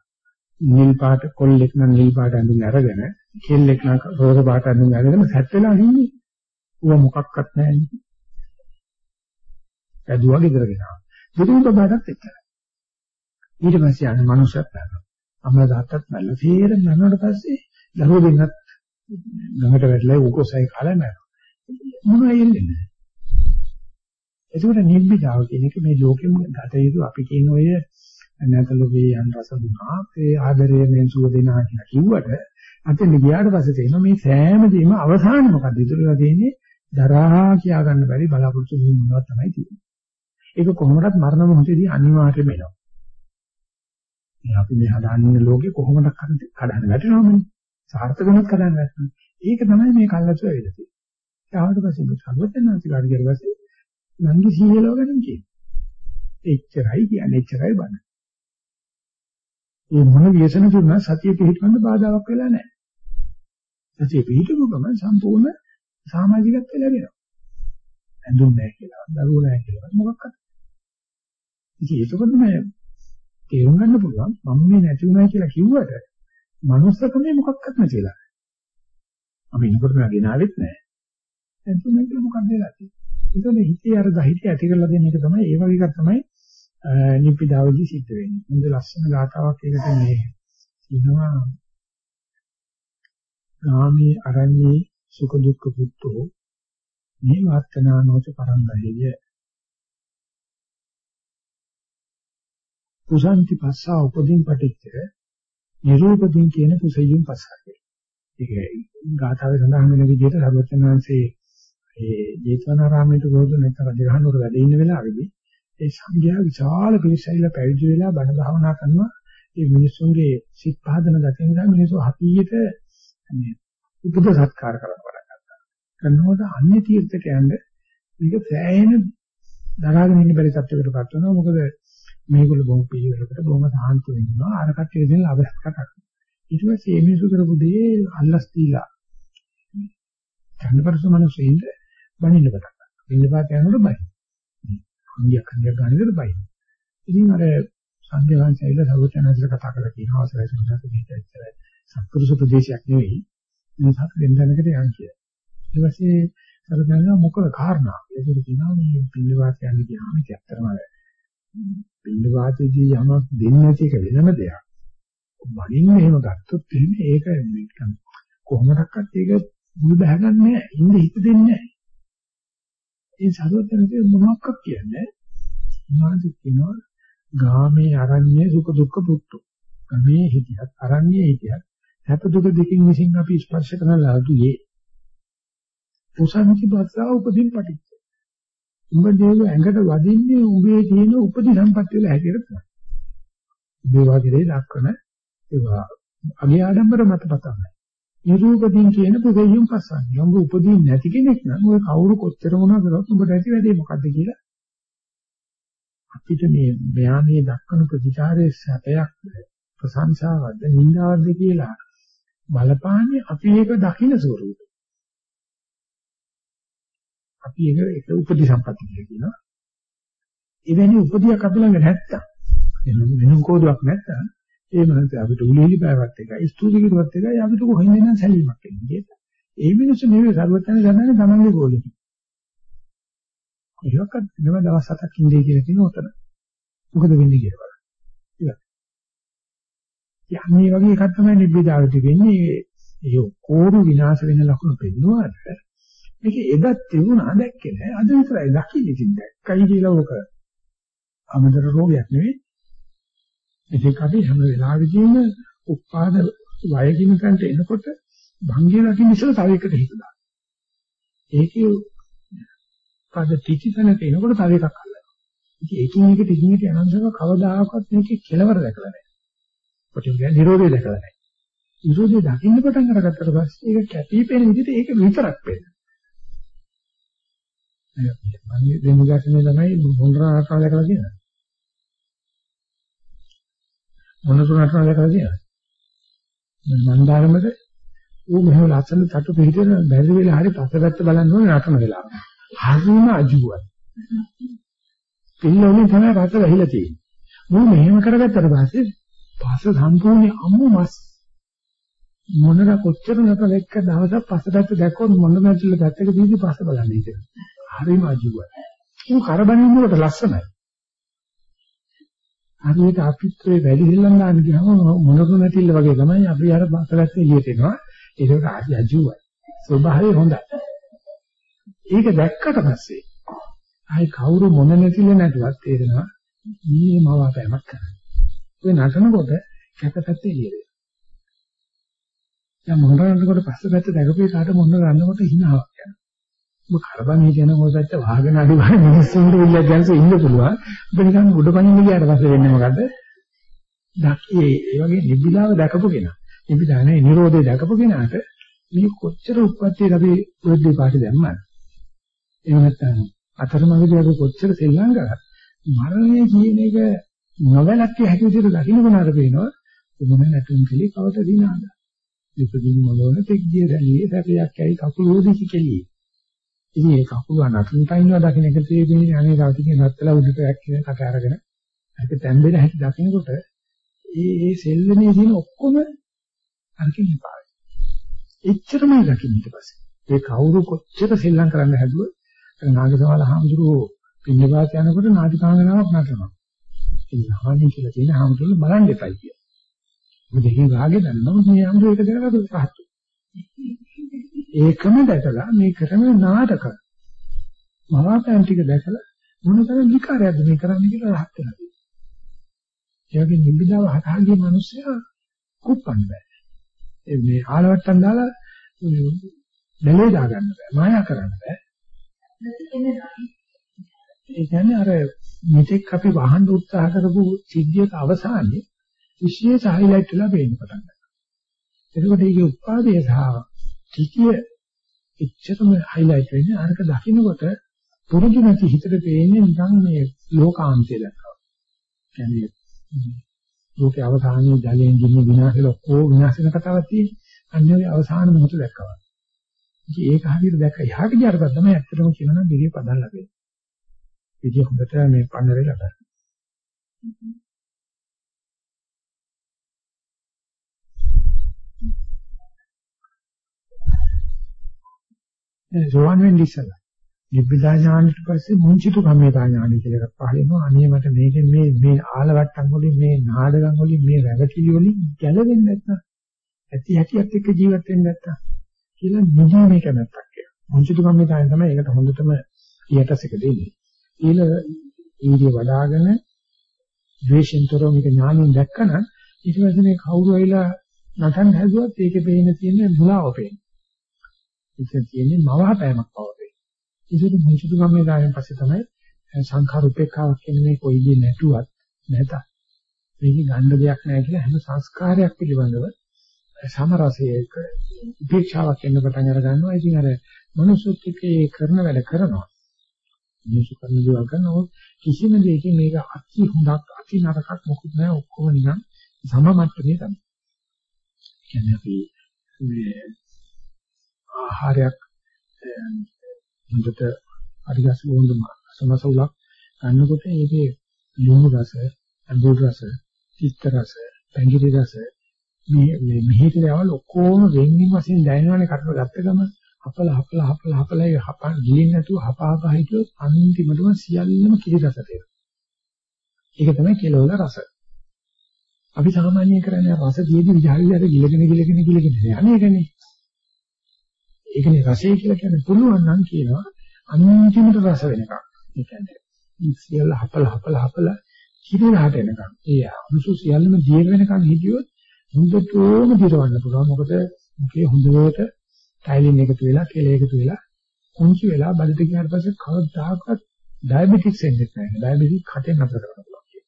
නිල් පාට කොල්ලෙක් නම් නිල් පාට ඇඳුම් අරගෙන කෙල්ලෙක් නම් රෝස පාට ඇඳුම් අරගෙන සැත් වෙලා ඉන්නේ. ඌව මොකක්වත් නැහැ. ඇදුවා ගෙදරගෙන ආවා. බුදුන් බබාටත් එච්චරයි. ඊට පස්සේ අර මනුස්සයෙක් නැරනවා. අම්මලා තාත්තත් නැල්ල. තීරණ නැරනට පස්සේ දරුවෝ දෙන්නත් ගඟට වැටලා උකොසයි කාලා නැරනවා. මොනවද එන්නේ? ඒකට නිබ්බිදාව කියන එක මේ ලෝකෙම ගත යුතු අපි කියන ඔය නැතලෝගේ යන් රස දුනා ඒ ආදරය මෙන් සුව දෙනා කියලා කිව්වට අතෙන් ගියාට පස්සේ තේරෙනවා මේ සෑම දෙයක්ම අවසානයේ මොකද්ද ඉතුරුලා තියෙන්නේ දරා කියා ගන්න බැරි බලාපොරොත්තු වීමක් තමයි තියෙන්නේ. ඒක කොහොමදත් මරණ මොහොතේදී අනිවාර්යයෙන්ම එනවා. මේ අපි මේ හදාන්නේ ලෝකේ කොහොමද කඩන්න වැටෙනවමනේ. සාර්ථකමත් කඩන්න වැටෙනවා. ඒක තමයි මේ කල්ලාතු වෙලා තියෙන්නේ. ඊට පස්සේ බුදුසල්වතනාසි කාට කියලා පස්සේ නංගි සීයලව ගන්න කියනවා. එච්චරයි කියන්නේ එච්චරයි බණ. මේ මොන ව්‍යසන දුන්නා සතිය පිළිපන්න බාධාවක් වෙලා නැහැ. සතිය පිහිටුව ගමන් සම්පූර්ණ සමාජිකත්වය ලැබෙනවා. ඇඳුම් නැහැ කියලා, දරුවෝ නැහැ කියලා මොකක්ද? ඉතින් ඒකකොට මේ තේරුම් ගන්න පුළුවන් මම මේ නැති වුණා කියලා කිව්වට මනුස්සකමේ මොකක්වත් නැතිලා. අපි ඉන්නකොට මම ගෙනාවෙත් නැහැ. එතකොට මේක මොකක්ද වෙලා තියෙන්නේ? ඒකනේ හිතේ අර දහිතය ඇති කරලා දෙන එක තමයි ඒ වගේ එකක් තමයි නිප්පිදාවදී සිද්ධ වෙන්නේ. හොඳ ලස්සන ගාතාවක් එකට මේ කියනවා ගාමී අරඤ්ඤේ සුඛ දුක්ඛ පුත්තෝ මේ වර්තනානෝච පරන්දහෙය කුසන්ති පස්සා උපදීන් පටිච්ච නිරූපදීන් කියන කුසයයන් පස්සක්. ඒක ගාථාවේ සඳහන් වෙන විදිහට සර්වචනංශේ ඒ ජේතවනාරාමයට ගොඩ නැත්නම් රජගහනුවර වැඩ ඉන්න වෙලාවේදී ඒ සංඝයා විශාල පිරිසයිලා පැවිදි වෙලා බණ භාවනා කරනවා ඒ මිනිස්සුන්ගේ සිත් පහදන ගැටෙන නිසා මිනිස්සු හතියට මේ උපද සත්කාර කරන පටන් ගත්තා. කරනකොට අන්නේ තීර්ථකයන්ද මේක සෑහෙන දරාගෙන ඉන්න බැරි තත්යකටපත් වෙනවා. මොකද මේගොල්ලෝ බොහොම පිළිවෙලකට බොහොම සාහන්තු වෙනවා. අර කට්ටිය දෙන ලාභයක් කරා. ඊට පස්සේ මේ මිනිස්සු කරපු දේ අල්ලස් දීලා ඡන්දපරස මිනිස්සුන්ට බණින්න පටන් ගත්තා. ඉන්නපාත යනකොට බයි. අංගයක් අංගයක් ගන්නකොට බයි. ඉතින් අර සංඝ වංශයල සර්වචනන්සල කතා කරලා කියනවා අවසරයි සම්සත් පිටච්චර සත්පුරුෂ ප්‍රදේශයක් නෙවෙයි. මේ සත් දෙන්නකට යන් කිය. ඊට පස්සේ සර්වචනන්ස මොකද කාරණා? ඒක කියනවා මේ පිළිවාස යන්නේ කියනවා මේක ඇත්තටම පිළිවාසයේදී යමක් දෙන්නේ නැති එක වෙනම දෙයක්. වඩින්න එහෙම ගත්තොත් එහෙම ඒක කොහොමදක්වත් ඒක මුළු බහගන්නේ නැහැ. ඉන්න හිත දෙන්නේ නැහැ. ඒ සරුවතනකේ මොනවක් කියන්නේ? මොනවද කියනවා? ගාමේ අරඤ්ඤේ සුඛ දුක්ඛ පුත්තු. ගමේ හිටියත් අරඤ්ඤේ හිටියත් හැප දුක දෙකින් විසින් අපි ස්පර්ශ කරන ලාදුයේ. උසන්ති බස්සාව උපදින් පටිච්ච. උඹ දේව ඇඟට වදින්නේ උඹේ තියෙන උපදි සම්පත් වල හැටියට තමයි. මේ වගේ දක්වන ඒවා අගේ ආඩම්බර මත පතන්නේ. නිරූපදීන් කියන පුදෙයින් පස්සන්නේ. උඹ උපදීන් නැති කෙනෙක් නම් ඔය කවුරු කොච්චර මොනවා කරත් උඹට ඇති වැඩේ මොකද්ද කියලා අපිට මේ මෙයා මේ දක්වන ප්‍රතිචාරයේ සැපයක් ප්‍රශංසාවක්ද නින්දාවක්ද කියලා බලපාන්නේ අපි ඒක දකින්න ස්වරූපය. අපි ඒක ඒක උපදි සම්පatti කියලා කියනවා. එවැනි උපදියක් අපි ළඟ නැත්තම් එනම් වෙන කෝදුවක් නැත්තම් ඒ මනස අපිට උලෙලි බයවත් එකයි ස්තුති කිරුවත් එකයි අපිට කොහෙන්ද නම් සැලීමක් එන්නේ. ඒ මිනිස්සු නෙවෙයි සර්වඥයන් ගන්නන්නේ තමන්ගේ ගෝලෙට. ඒකත් මෙව දවස් හතක් ඉඳී කියලා කියන උතන. මොකද වෙන්නේ කියලා බලන්න. ඉතින්. යන්නේ වගේ එකක් තමයි නිබ්බිදාවට වෙන්නේ. ඒ ඔක්කොම විනාශ වෙන ලක්ෂණ පෙන්වුවාට මේක එදත් තිබුණා දැක්කේ නෑ. අද විතරයි දකින්නේ ඉතින් දැක්කයි කියලා ඕක. අමතර රෝගයක් නෙවෙයි. ඉතින් අපි හැම වෙලාවෙදීම උපාද වය කියන තැනට එනකොට භංගය දකින්න ඉස්සෙල්ලා තව එකට හිතලා. ඒකේ පද තිචි තැනට එනකොට තව එකක් අල්ලනවා. ඉතින් ඒකින් එක ටිකින් එක අනන්තව කවදාකවත් මේකේ කෙලවර දැකලා නැහැ. කොටින් කියන්නේ නිරෝධය දැකලා නැහැ. නිරෝධය දකින්න පටන් අරගත්තට පස්සේ ඒක කැපිපෙන විදිහට ඒක විතරක් වෙනවා. මම දෙමුගාසනේ තමයි මොනරා ආකාර දැකලා තියෙනවා. මොනතුනට දැකලා තියෙනවා. මන්දාරමද ඌ මෙහෙම ලස්සන තටු පිටින් බැරි වෙලා හරි පස්සපැත්ත බලන්න ඕනේ නටන වෙලාව. හරිම අජුවයි. පින්නෝනේ තමයි රස වැහිලා තියෙන්නේ. මම මෙහෙම කරගත්තට පස්සේ පස්ස සම්පූර්ණ අම්මු මස් මොනර කොච්චර නැතල එක්ක දවසක් පස්සට දැක්කොත් මොන නැතිල පැත්තක දීදී පස්ස බලන්නේ කියලා. හරිම අජුවයි. උන් කරබනින්නකොට ලස්සනයි. හරියට අපිත් ඒ වැඩි හිල්ලන් ගන්න ගියාම මොනක නැතිල වගේ තමයි අපි අර පස්සට එළියට එනවා. ඒක ආදි අජුවයි. ස්වභාවය හොඳයි. ඒක දැක්කට පස්සේ ආයි කවුරු මොන නැතිල නැතුවත් තේරෙනවා මේ මවාපෑමක් කරනවා. ඒ නටනකොට කැපපැත්තේ ඉන්නේ. දැන් මොනරනකොට පස්සපැත්ත දැකපේ කාට මොන ගන්නකොට හිනාවක් යනවා. ඔබ කරබන් හිතන මොකදත් වාහන අඩි වගේ මිනිස්සුන්ට ඉල්ල දැන්ස ඉන්න පුළුවන්. ඔබ නිකන් උඩ පනින්න ගියාට පස්සේ වෙන්නේ මොකද්ද? දැක්කේ ඒ වගේ නිබ්බිලාව දැකපු කෙනා. නිබ්බිලානේ නිරෝධය දැකපු කෙනාට මේ කොච්චර උප්පත්තියද අපි වෘද්ධි පාටි දැම්මද? එහෙම නැත්නම් අතරමඟදී අපි කොච්චර සෙල්ලම් කරා මරණය කියන එක නොවැළක්විය හැකි විදිහට දකින්න මොනවාද පේනවා උඹම නැතුම් කලේ කවට දිනාද ඉපදින් මොනෝන තෙක්දිය දැලියේ සැපයක් ඇයි කකුල උදිසි කෙලියේ. ඉතින් ඒ කකුල නතුන් පයින්නවා දකින්න එක තේරෙන්නේ අනේ කවුරුකින් නත්තලා උඩට ඇක්කින කට අරගෙන ඒක තැම්බෙන හැටි දකින්නකොට ඒ ඒ සෙල්ලමේ තියෙන ඔක්කොම අරකින් ඉපායි. එච්චරමයි දකින්න ඊට පස්සේ. ඒ කවුරු කොච්චර සෙල්ලම් කරන්න හැදුවොත් නාගසමාල හාමුදුරුවෝ පින්නපාත යනකොට නාටිකාංගනාවක් නටනවා. ඒ සාමාන්‍ය කියලා තියෙන හාමුදුරුවෝ බලන් දෙපයි කිය. මොකද ඒ රාගේ දන්නවා මේ හාමුදුරුවෝ එක දෙනකට සහත්. ඒකම දැකලා මේ කරන නාටක මවාපෑම් ටික දැකලා මොනතරම් විකාරයක්ද මේ කරන්නේ කියලා රහත් වෙනවා. ඒ වගේ නිබ්බිදාව හදාගිය මිනිස්සයා කුප්පන්න බෑ. ඒ මේ ආලවට්ටම් දාලා බැලේ දාගන්න බෑ. මායා කරන්න බෑ. ඒ කියන්නේ අර මෙතෙක් අපි වහන්න උත්සාහ කරපු සිද්ධියක අවසානයේ විශේෂ හයිලයිට් වෙලා පේන්න පටන් ගන්නවා. එතකොට ඒකේ උත්පාදයේ සහ ටිකිය එච්චරම හයිලයිට් වෙන්නේ අරක දකින්නකොට පුරුදු නැති හිතට පේන්නේ නිකන් මේ ලෝකාන්තය දැක්කා. කියන්නේ ලෝකේ අවසානයේ ජලයෙන් ගින්න විනාශ වෙලා ඔක්කොම විනාශ වෙන කතාවක් තියෙන්නේ. අන්නේ අවසාන මොහොත දැක්කවා. ඉතින් ඒක හරියට දැක්ක යහට ගියාට පස්සේ තමයි ඇත්තටම කියනවා නම් දිවිය පදන් ලැබෙන්නේ. විදිය හොඳට මේ පන්නරේ ලබන. සෝවන් වෙන්නේ ඉස්සලා. නිබ්බිදා ඥානෙට පස්සේ මුංචිතු කම්මිතා ඥානෙ කියලා එකක් පහල වෙනවා. අනේ මට මේකෙන් මේ මේ ආලවට්ටම් වලින් මේ නාඩගම් වලින් මේ රැවටිලි වලින් ගැලවෙන්නේ නැත්නම් ඇති හැටියත් එක්ක ජීවත් වෙන්නේ නැත්නම් කියලා නිදි මේක නැත්තක් කියලා. මුංචිතු කම්මිතායෙන් තමයි ඒකට හොඳටම ඊටසක දෙන්නේ. ඊළ ඊදී වඩාගෙන ද්වේෂෙන්තරෝ මේක ඥානෙන් දැක්කම ඊට පස්සේ මේ කවුරු ඇවිලා නටන්න හැදුවත් ඒකේ පේන තියෙන මුලාව පේන. ඒක තියෙන්නේ මවහපෑමක් පවතේ. ඒසුදු මුංචිතු කම්මිතායෙන් පස්සේ තමයි සංඛාර උපේක්ඛාවක් කියන මේ කොයි දේ නැටුවත් නැත. මේක ගන්න දෙයක් නැහැ කියලා හැම සංස්කාරයක් පිළිබඳව සමරසයක උපේක්ෂාවක් එන්න පටන් අර ගන්නවා. ඉතින් අර මනුස්සත් එක්කේ කරන වැඩ කරනවා. මිනිස්සු කරන දේවල් කරනවා. කිසිම දෙයකින් මේක අති හොඳක් අති නරකක් මොකුත් නැහැ. ඔක්කොම නිකන් සම මට්ටමේ තමයි. කියන්නේ අපි මේ ආහාරයක් හොඳට හරිගස් වොඳ සමසුලක් ගන්නකොට ඒකේ ලුණු රස, අඹුල් රස, තිත්ත රස, පැංගිරි රස මේ මේ මෙහෙටවල ඔක්කොම වෙන්නින් වශයෙන් දැනෙනවානේ කටට ගත්ත ගම හපල හපල හපල හපල ඒ හප ගිලින් නැතුව හපාප හිටියොත් අන්තිමටම සියල්ලම කිරි රසට එනවා. ඒක තමයි කෙලවල රස. අපි සාමාන්‍යයෙන් කරන්නේ රස දියේදී විජාලියට ගිලගෙන ගිලගෙන ගිලගෙන යන්නේ ඒකනේ. ඒකනේ රසය කියලා කියන්නේ පුළුවන් නම් කියනවා අන්තිමට රස වෙනකම්. ඒ කියන්නේ සියල්ල හපල හපල හපල කිරි රහට එනකම්. ඒ අනුසු සියල්ලම දිය වෙනකම් හිටියොත් හොඳටම දිරවන්න පුළුවන්. මොකද මුකේ හොඳට ටයිලින් එකතු වෙලා, කෙල එකතු වෙලා, කුංචි වෙලා බඩට ගියාට පස්සේ කවදාකවත් ඩයබටික්ස් එන්නේ නැහැ. ඩයබටික් කටෙන් නතර කරන්න පුළුවන්.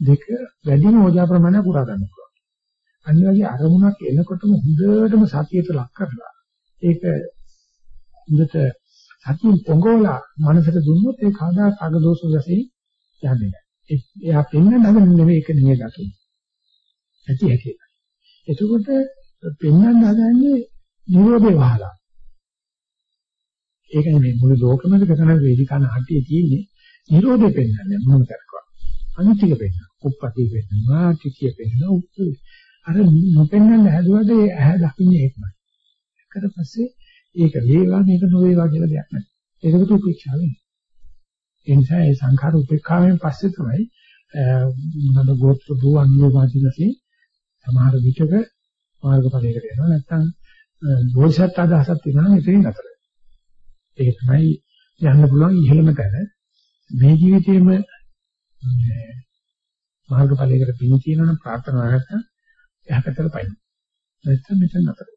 දෙක වැඩිම ඕජා ප්‍රමාණය පුරා ගන්න පුළුවන්. අනිත් වගේ අරමුණක් එනකොටම හොඳටම සතියට ලක් කරලා ඒක හොඳට සතියෙන් පොඟවලා මනසට දුන්නොත් ඒ කාදා කගදෝෂ වශයෙන් යන්නේ නැහැ. එයා පෙන්වන්න හදන නෙමෙයි ඒක නෙමෙයි දකින්නේ. ඇති ඇති. එතකොට පෙන්වන්න හදන්නේ නිරෝධේ වහලා. ඒකයි මේ මුළු ලෝකෙම කරන වේදිකා නාට්‍යයේ තියෙන්නේ නිරෝධේ පෙන්වන්නේ මොනම කරකවා. අනිත්‍යක පෙන්වන. උප්පත්තිය පෙන්වනවා, ත්‍ිතිය පෙන්වනවා, උප්පු. අර නොපෙන්වන්න හැදුවද ඒ ඇහැ දකින්නේ ඒකමයි. ඒකට පස්සේ ඒක වේවා මේක නොවේවා කියලා දෙයක් නැහැ. ඒකට උපේක්ෂාව වෙන්නේ. ඒ නිසා ඒ සංඛාර උපේක්ෂාවෙන් පස්සේ තමයි මොනවාද ගෝත්‍ර භූ අනිවාර්ය වශයෙන් සමහර විචක මාර්ගඵලයකට යනවා නැත්නම් බෝසත් අදහසක් තියෙනවා නම් එතනින් අතර. ඒක තමයි යන්න පුළුවන් ඉහළම තැන. මේ ජීවිතේම මාර්ගඵලයකට පිණි තියෙනවනම් ප්‍රාර්ථනා නැත්නම් එහකට පයින්. නැත්නම් මෙතන අතර.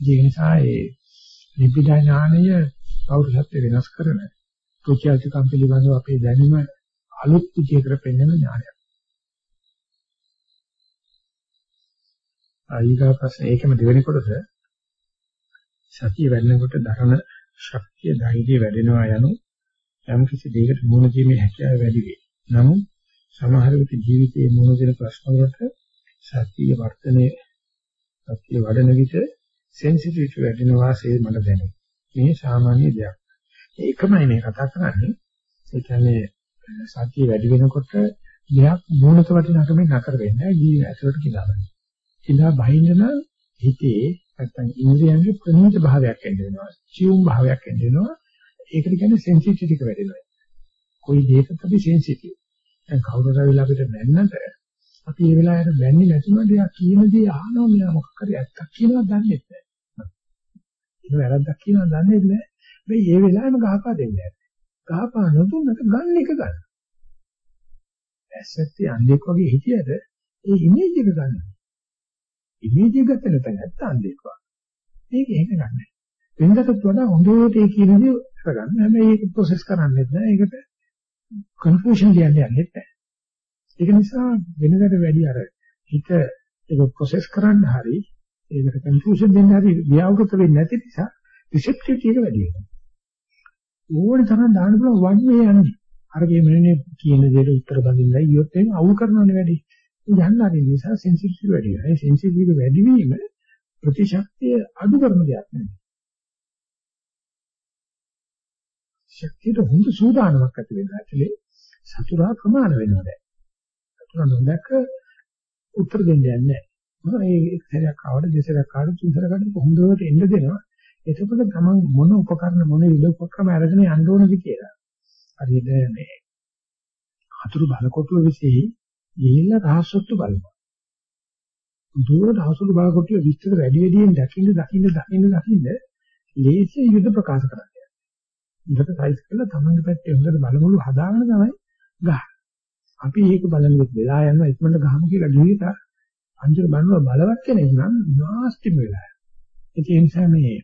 ඒ නිසා ඒ නිබ්බිදා ඥානය පෞරුෂත්ව වෙනස් කරන රුචිජකම් පිළිබඳව අපේ දැනුම අලුත් විදිහකට පෙන්වන ඥානයක්. ආයිගා ප්‍රශ්න ඒකම දෙවෙනි කොටස සතිය වැඩෙනකොට ධර්ම ශක්තිය ධෛර්යය වැඩෙනවා යනු යම් කිසි දෙයකට මුහුණ දීමේ හැකියාව වැඩි වේ. නමුත් සමහර විට ජීවිතයේ මුහුණ දෙන ප්‍රශ්න වලට සතිය වර්ධනයේ සතිය වඩන විට සෙන්සිටිවිටි වැඩිනවා සේ මට දැනේ. මේ සාමාන්‍ය දෙයක්. ඒකමයි මේ කතා කරන්නේ. ඒ කියන්නේ සතිය වැඩි වෙනකොට දෙයක් මූලික වටිනාකමෙන් නතර වෙන්නේ ජීවිතය ඇතුළට කියලා ගන්න. කියලා බහින්න හිතේ නැත්තම් ඉන්ද්‍රියන්ගේ ප්‍රණීත භාවයක් එන්න වෙනවා. චියුම් භාවයක් එන්න වෙනවා. ඒකට කියන්නේ සෙන්සිටිවිටි එක වැඩි වෙනවා. කොයි දෙයකට අපි සෙන්සිටිව්. දැන් කවුරු හරි වෙලා අපිට නැන්නට අපි ඒ වෙලාවට බැන්නේ නැතුනට යා කියන දේ අහනවා මෙයා මොකක් හරි ඇත්තක් කියනවා දන්නේ නැහැ. ඒක වැරද්දක් කියනවා දන්නේ නැහැ. මේ ඒ වෙලාවෙම ගහපා දෙන්නේ නැහැ. ගහපා නොදුන්නට ගන්න එක ගන්න. ඇසෙtti අන්දෙක් වගේ හිටියද ඒ ඉමේජ් එක ගන්න. ඉමේජ් එක ගත්ත නැත්නම් ඇත්ත අන්දෙක් වගේ. මේක එහෙම ගන්න. වෙනදටත් වඩා හොඳට ඒ කියන දේ කරගන්න. හැබැයි ඒක ප්‍රොසෙස් කරන්නේ නැහැ. ඒකට කන්ෆියුෂන් කියන්නේ නැහැ. ඒක නිසා වෙනදට වැඩි අර හිත ඒක ප්‍රොසෙස් කරන්න හරි ඒකට කන්ෆියුෂන් දෙන්න හරි ව්‍යාවෘත වෙන්නේ නැති නිසා රිසෙප්ටිවිටි එක වැඩි වෙනවා. ඕනේ තරම් දාන්න පුළුවන් වන් වේ යන්නේ. අරගේ මෙන්නේ කියන දේට උත්තර බඳින්නයි ඊයොත් එහෙම අවුල් කරනවනේ වැඩි. යන්න හරි නිසා සෙන්සිටිවිටි වැඩි වෙනවා. ඒ සෙන්සිටිවිටි වැඩි වීම ප්‍රතිශක්තිය අඩු කරන දෙයක් නෙවෙයි. ශක්තියට හොඳ සූදානමක් ඇති වෙනවා. ඇතුලේ සතුරා ප්‍රමාණ වෙනවා දැන්. සතුරා නොදැක උත්තර දෙන්නේ නැහැ. මොකද මේ එක් සැරයක් ආවට දෙසරක් ආවට තුන් සැරකට හොඳට එන්න දෙනවා. එතකොට තමන් මොන උපකරණ මොන විද උපක්‍රම අරගෙන යන්න ඕනද කියලා. හරියට මේ හතුරු බලකොටුව વિશે ගිහිල්ලා රහසොත්තු බලනවා. දුර රහසොත්තු බලකොටුව විස්තර වැඩි වැඩියෙන් දකින්න දකින්න දකින්න දකින්න ලේසිය යුද ප්‍රකාශ කරන්නේ. ඉතට සයිස් කරලා තමන්ගේ පැත්තේ හොඳට බලමුළු හදාගෙන තමයි ගහ. අපි ඒක බලන වෙලා යනවා ඉක්මනට ගහමු කියලා ගිහිලා අන්තිම බලනවා බලවත් කෙනෙක් නම් නාස්තිම වෙලා. ඒ නිසා මේ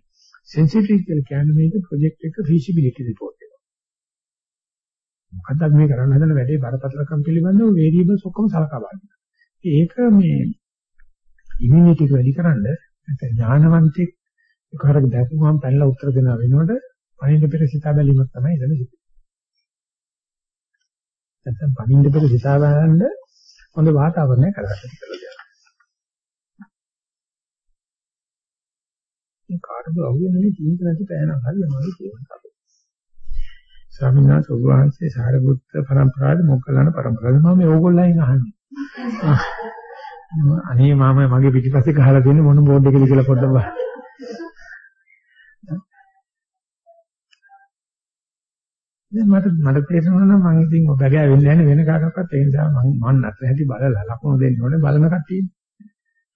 සෙන්සිටිවිටි කියලා කියන්නේ මේක ප්‍රොජෙක්ට් එක ෆීසිබිලිටි රිපෝට් එක. මොකද්ද අපි මේ කරන්න හදන වැඩේ බරපතලකම් පිළිබඳව වේරියබල්ස් ඔක්කොම සලකා බලන්න. ඒක මේ ඉමුනිටි එක වැඩි කරන්න නැත්නම් ඥානවන්තෙක් එකවරක දැක්වුවම පැනලා උත්තර දෙනවා වෙනකොට පණින්න පෙර සිතා බැලීමක් තමයි එතන සිද්ධ. නැත්නම් පණින්න පෙර සිතා බලන්න හොඳ වාතාවරණයක් කරගන්න කියලා. මේ කාටද අහුවෙන්නේ තීන්ත නැති පෑනක් හරියමයි කියනවා. ස්වාමීන් වහන්සේ ඔබ වහන්සේ සාරපුත්ත පරම්පරාවේ මොකලන පරම්පරාවද මම මේ ඕගොල්ලන්ගෙන් අහන්නේ. අනේ මම මගේ පිටිපස්සේ ගහලා තියෙන මොන බෝඩ් එකද කියලා පොඩ්ඩක් බලන්න. දැන් මට මට තේරෙනවා නම් මම ඉතින් ඔබ බගෑ වෙන්නේ නැහැ වෙන කාටවත් ඒ නිසා මම මන් නැත්නම් හැටි බලලා ලකුණු දෙන්න ඕනේ. බලන කට්ටිය.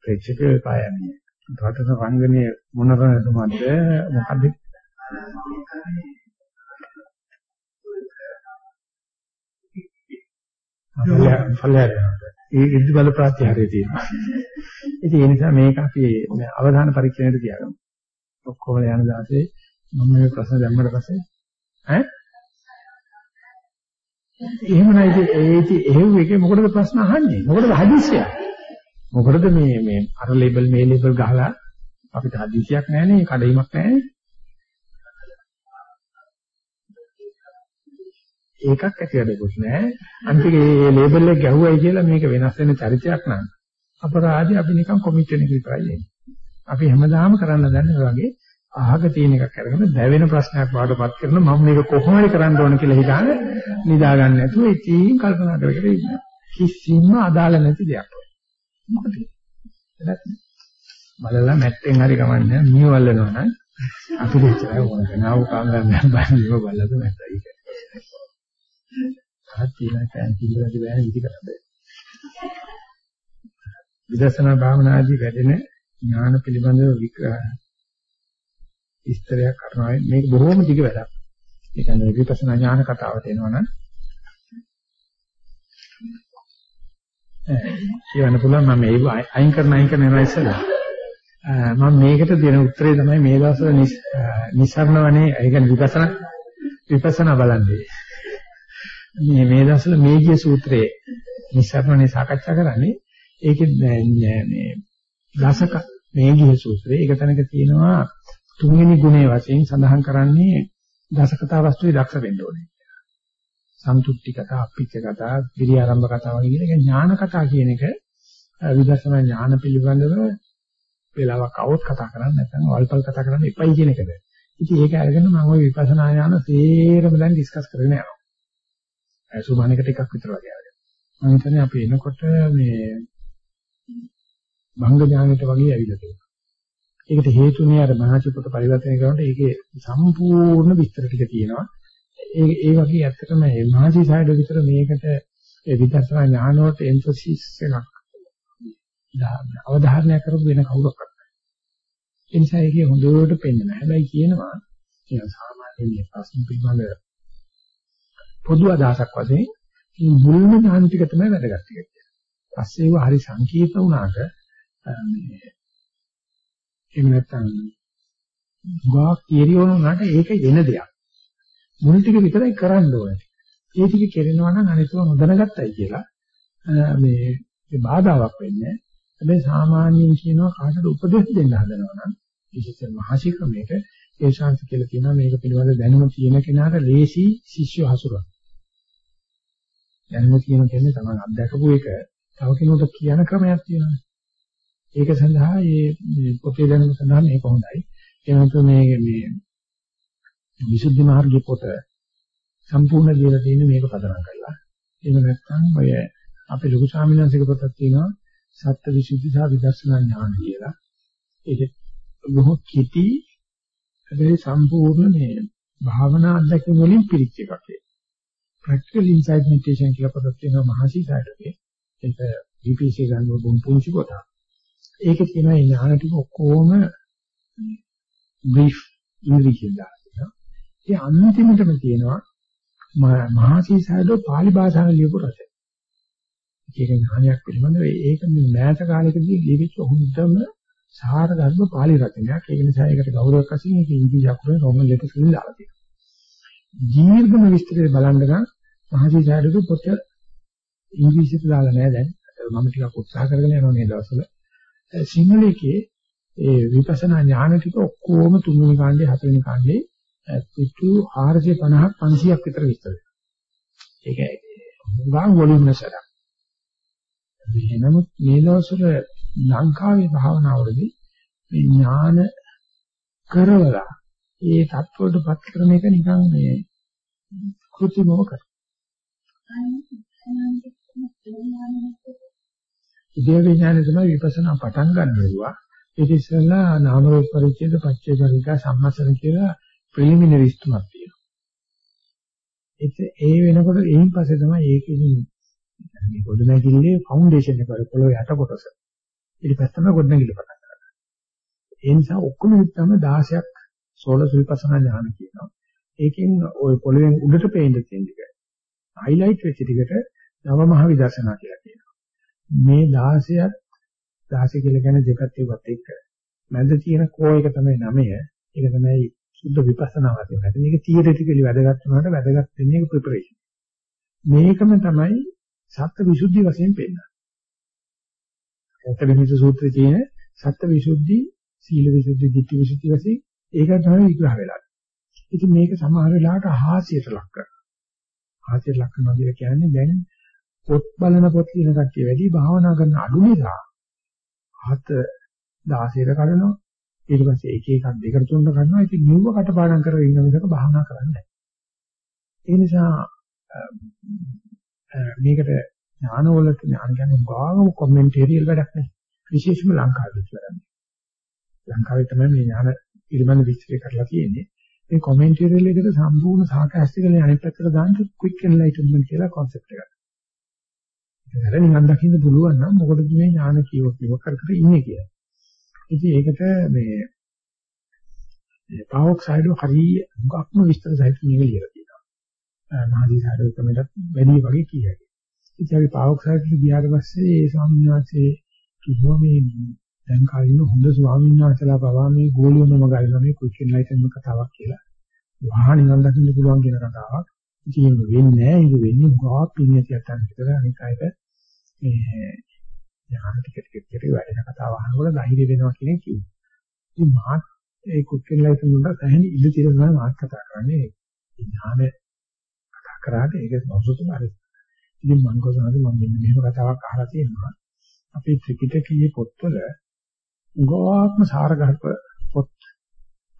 ප්‍රේක්ෂකයෝ පායන්නේ. රටන රංගනයේ මොන රණතුමත්ද මොකද්ද? ඵලයක් ඒ ඉදි බල ප්‍රත්‍යහාරය තියෙනවා. ඉතින් ඒ නිසා මේක අපි අවධාන පරීක්ෂණයට තියාගමු. ඔක්කොම යන දාසේ මම මේ ප්‍රශ්න දැම්මට පස්සේ ඈ? එහෙම නැති ඒ ඉතින් එහෙව් එකේ මොකටද ප්‍රශ්න අහන්නේ මොකටද හදිස්සියක් මොකටද මේ මේ අර ලේබල් මේ ලේබල් ගහලා අපිට හදිසියක් නැහැනේ කඩයිමක් නැහැනේ. ඒකක් ඇති වැඩකුත් නැහැ. අන්තිමේ මේ ලේබල් එක ගැහුවයි කියලා මේක වෙනස් වෙන චරිතයක් නෑ. අපරාධي අපි නිකන් කොමිට් වෙන එක විතරයි එන්නේ. අපි හැමදාම කරන්න දන්නේ වගේ අහක තියෙන එකක් අරගෙන දැවෙන ප්‍රශ්නයක් වඩපත් කරන මම මේක කොහොමද කරන්න ඕන කියලා හිතාන නිදා ගන්න නැතුව ඉතින් කල්පනා කරගෙන ඉන්න. කිසිම අදාළ නැති දෙයක්. මොකද බලලා මැට්ටෙන් හරි කමන්නේ මිය වල්ලනවා නම් අපිට ඉච්චා ඕන කෙනාව කාංගන්න බැරිව බලලා මැට්ටයි ආත් තියෙන කෑන් කිල්ලට බෑ ඉති කරන්නේ විදර්ශනා භාවනාදී වැඩෙන ඥාන පිළිබඳව විග්‍රහ විස්තරයක් කරනවා. මේක බොහොම දිග වැඩක්. ඒ කියන්නේ විපස්සනා ඥාන කතාවට එනවනම් කියන්න පුළුවන් මම මේක අයින් කරන අයින් කරන ඒවා ඉස්සෙල්ලා. මම මේකට දෙන උත්තරේ තමයි මේ දවස්වල නිසරණවනේ ඒ කියන්නේ විපස්සනා විපස්සනා බලන්නේ. මේ මේ දවස්වල මේජිය සූත්‍රයේ නිසරණනේ සාකච්ඡා කරන්නේ ඒකේ මේ දසක මේජිය සූත්‍රය ඒක තැනක තියෙනවා තුන්වෙනි ගුණය වශයෙන් සඳහන් කරන්නේ දසකතා වස්තුවේ දක්ෂ වෙන්න ඕනේ. සන්තුට්ටි කතා, අපිච්ච කතා, විරිය ආරම්භ කතා වගේ කියන එක ඥාන කතා කියන එක විදර්ශනා ඥාන පිළිබඳව වෙලාවක් අවොත් කතා කරන්නේ නැත්නම් වල්පල් කතා කරන්න එපයි කියන එකද. ඉතින් ඒක අරගෙන මම ওই විපස්සනා ඥාන සේරම දැන් ඩිස්කස් කරගෙන යනවා. ඒ සුභානකට එකක් විතර වගේ අරගෙන. මම හිතන්නේ අපි එනකොට මේ භංග ඥානෙට වගේ ඇවිල්ලා තියෙනවා. ඒකට හේතුනේ අර මහචිපත පරිවර්තනය කරනකොට ඒකේ සම්පූර්ණ විස්තර ටික තියෙනවා. ඒ ඒ වගේ ඇත්තටම මේ මහසි සයිඩ් විතර මේකට ඒ විදර්ශනා ඥාන වලට එම්ෆසිස් එකක් අවධාරණය කරපු වෙන කවුරක්වත් නැහැ. ඒ නිසා ඒකේ හොඳට පෙන්නන. හැබැයි කියනවා කියන සාමාන්‍ය ප්‍රශ්න පිළිබඳ පොදු අදහසක් වශයෙන් මේ මුල්ම ඥාන ටික තමයි වැදගත් ටික. පස්සේ ඒවා හරි සංකීර්ණ වුණාට මේ එහෙම නැත්නම් ගාක් තියරියෝන උනාට ඒක වෙන දෙයක්. මුල් ටික විතරයි කරන්න ඕනේ. ඒ ටික කෙරෙනවා නම් අනිතව නොදැනගත්තයි කියලා මේ ඒ බාධාවක් වෙන්නේ. හැබැයි සාමාන්‍යයෙන් කියනවා කාටද උපදෙස් දෙන්න හදනවා නම් විශේෂයෙන් මහසි ක්‍රමයක ඒ ශාන්ති කියලා කියනවා මේක පිළිබඳ දැනුම තියෙන කෙනාට ලේසි ශිෂ්‍ය හසුරක්. දැනුම කියන කෙනේ තමයි අත්දකපු එක තව කෙනෙකුට කියන ක්‍රමයක් තියෙනවා. ඒක සඳහා මේ පොතේ දැනුම සඳහා මේක හොඳයි. ඒ වගේම මේ මේ විසුද්ධි මාර්ගයේ පොත සම්පූර්ණ දීලා තියෙන මේක පදනම් කරලා. එහෙම නැත්නම් ඔය අපේ ලොකු ස්වාමීන් වහන්සේගේ පොතක් තියෙනවා සත්‍ය විසුද්ධි සහ විදර්ශනා ඥාන කියලා. ඒක බොහෝ කිටි හැබැයි සම්පූර්ණ මේ භාවනා අධ්‍යක්ෂ වලින් පිළිච්ච එකක් ඒක. practical insight meditation කියලා පොතක් තියෙනවා මහසි සායටගේ. ඒක DPC ගන්න බොම් පුංචි පොතක්. ඒකේ තියෙන ඥාන ටික ඔක්කොම brief ඉංග්‍රීසියෙන් දාලා. ඒ අන්තිමටම තියෙනවා මහසි සායදෝ පාලි භාෂාවෙන් ලියපු රචන. ඒක ඥානයක් පිළිබඳව ඒක මෑත කාලෙකදී ලියවිච්ච හොඳම සාර ධර්ම පාලි රචනයක්. ඒක නිසා ඒකට ගෞරවයක් වශයෙන් ඒක ඉංග්‍රීසි අකුරෙන් රෝමන් ලෙටර්ස් වලින් දාලා තියෙනවා. දීර්ඝම විස්තරය බලන්න ගමන් මහසි සායදෝ පොත ඉංග්‍රීසියට දාලා නැහැ දැන්. මම ටිකක් උත්සාහ කරගෙන යනවා මේ දවස්වල. සිංහලයේ ඒ විපස්සනා ඥාන ටික ඔක්කොම තුන්වෙනි කාණ්ඩේ හතරවෙනි කාණ්ඩේ පිටු 450ක් 500ක් විතර විස්තර. ඒක උගාන් වොලියුම් නැසරක්. නමුත් මේ දවස්වල ලංකාවේ භාවනාවලදී මේ ඥාන කරවලා ඒ தත්වලටපත් කරන එක නිකන් මේ කෘතිමව කරා. ඉදිරි විඥානය තමයි විපස්සනා පටන් ගන්නවා. ඒක ඉස්සෙල්ලා නාම රූප පරිච්ඡේද පච්චේ පරිකා සම්මසන කියලා ප්‍රෙලිමිනරිස් තුනක් තියෙනවා. ඒ වෙනකොට එයින් පස්සේ තමයි ඒකෙදි මේ ගොඩනැගිල්ලේ ෆවුන්ඩේෂන් එක වල පොළොව යට කොටස. ඊට පස්සේ තමයි ගොඩනැගිල්ල පටන් ගන්නේ. ඒ නිසා ඔක්කොම හිටම 16ක් සෝලස් විපස්සනා ඥාන කියනවා. ඒකෙන් ওই පොළොවෙන් උඩට පේන්න තියෙන ටික. හයිලයිට් වෙච්ච ටිකට නව මහ විදර්ශනා කියලා කියනවා. මේ 16ත් 16 කියලා කියන්නේ දෙපැත්තේවත් එක්ක. මැද තියෙන කෝ එක තමයි 9. ඒක තමයි සුද්ධ විපස්සනා වශයෙන්. නැත්නම් මේක තියරිටිකලි වැදගත් වුණාට වැදගත් වෙන්නේ ප්‍රිපරේෂන්. මේකම තමයි සත්‍ය විසුද්ධි වශයෙන් පෙන්නනවා. සත්‍ය විසුද්ධි සූත්‍රයේ තියෙන සත්‍ය විසුද්ධි, සීල විසුද්ධි, ධිට්ඨි විසුද්ධි වශයෙන් ඒක තමයි විග්‍රහ වෙලා. ඉතින් මේක සමහර වෙලාවට හාස්‍යයට ලක් කරනවා. හාස්‍යයට ලක් කරනවා කියලා කියන්නේ දැන් පොත් බලන පොත් කියන කට්ටිය වැඩි භාවනා කරන අඩු නිසා හත 16ට කඩනවා. ඊට පස්සේ එක එකක් දෙකට තුනකට ගන්නවා. ඉතින් නිව්ව කටපාඩම් කරගෙන ඉන්න මිසක භාවනා කරන්නේ නැහැ. ඒ නිසා මේකට ඥානවලට ඥාන කියන්නේ ගාම කොමෙන්ටේරියල් වැඩක් නෙවෙයි. විශේෂම ලංකාවේ කියන්නේ. ලංකාවේ තමයි මේ ඥාන පිළිබඳ විස්තර කරලා තියෙන්නේ. මේ කොමෙන්ටේරියල් එකට සම්පූර්ණ සාකච්ඡාස්තිකලේ අනිත් පැත්තට දාන්න ක්වික් එන්ලයිටන්මන්ට් කියලා කොන්සෙප්ට් එකක්. ඒක නිකන් දකින්න පුළුවන් නම් මොකටද මේ ඥාන කියව කියව කර කර ඉන්නේ කියලා. ඉතින් ඒකට මේ මේ පාවොක්සයිඩ් හරිය මුගක්ම විස්තර සහිත නිවලියලා නාදී සාධක ක්‍රමයටත් වැඩි වගේ කියයි. ඉතින් අපි පාවොක්සයිඩ්ට ගියාට පස්සේ ඒ ස්වාමීන් වහන්සේ කිව්වා මේ දැන් කාලින හොඳ ස්වාමීන් වහන්සේලා පවා මේ ගෝලියොනම ගල්ලා මේ කුෂන් ලයිටන් කතාවක් කියලා. වහා නිවන් දකින්න පුළුවන් කියන කතාවක්. ඉතින් වෙන්නේ නැහැ. ඒක වෙන්නේ ගා පින්නතියක් ගන්න විතර අනික අයට මේ ඥාන ටික ටික ටික වැඩෙන කතාව අහනකොට ධෛර්ය වෙනවා කියන එක කිව්වා. ඉතින් මාත් ඒ කුෂන් ලයිටන් වල සැහැණ ඉඳ තිරනවා මාත් කතා කරන්නේ ඥාන කරාට ඒක සෞසුතු හරි. ඉතින් මම කොහොමද මම මෙන්න මෙහෙම කතාවක් අහලා තියෙනවා. අපේ ත්‍රිපිටකයේ පොත්වල ගෝවාත්ම සාරගත පොත්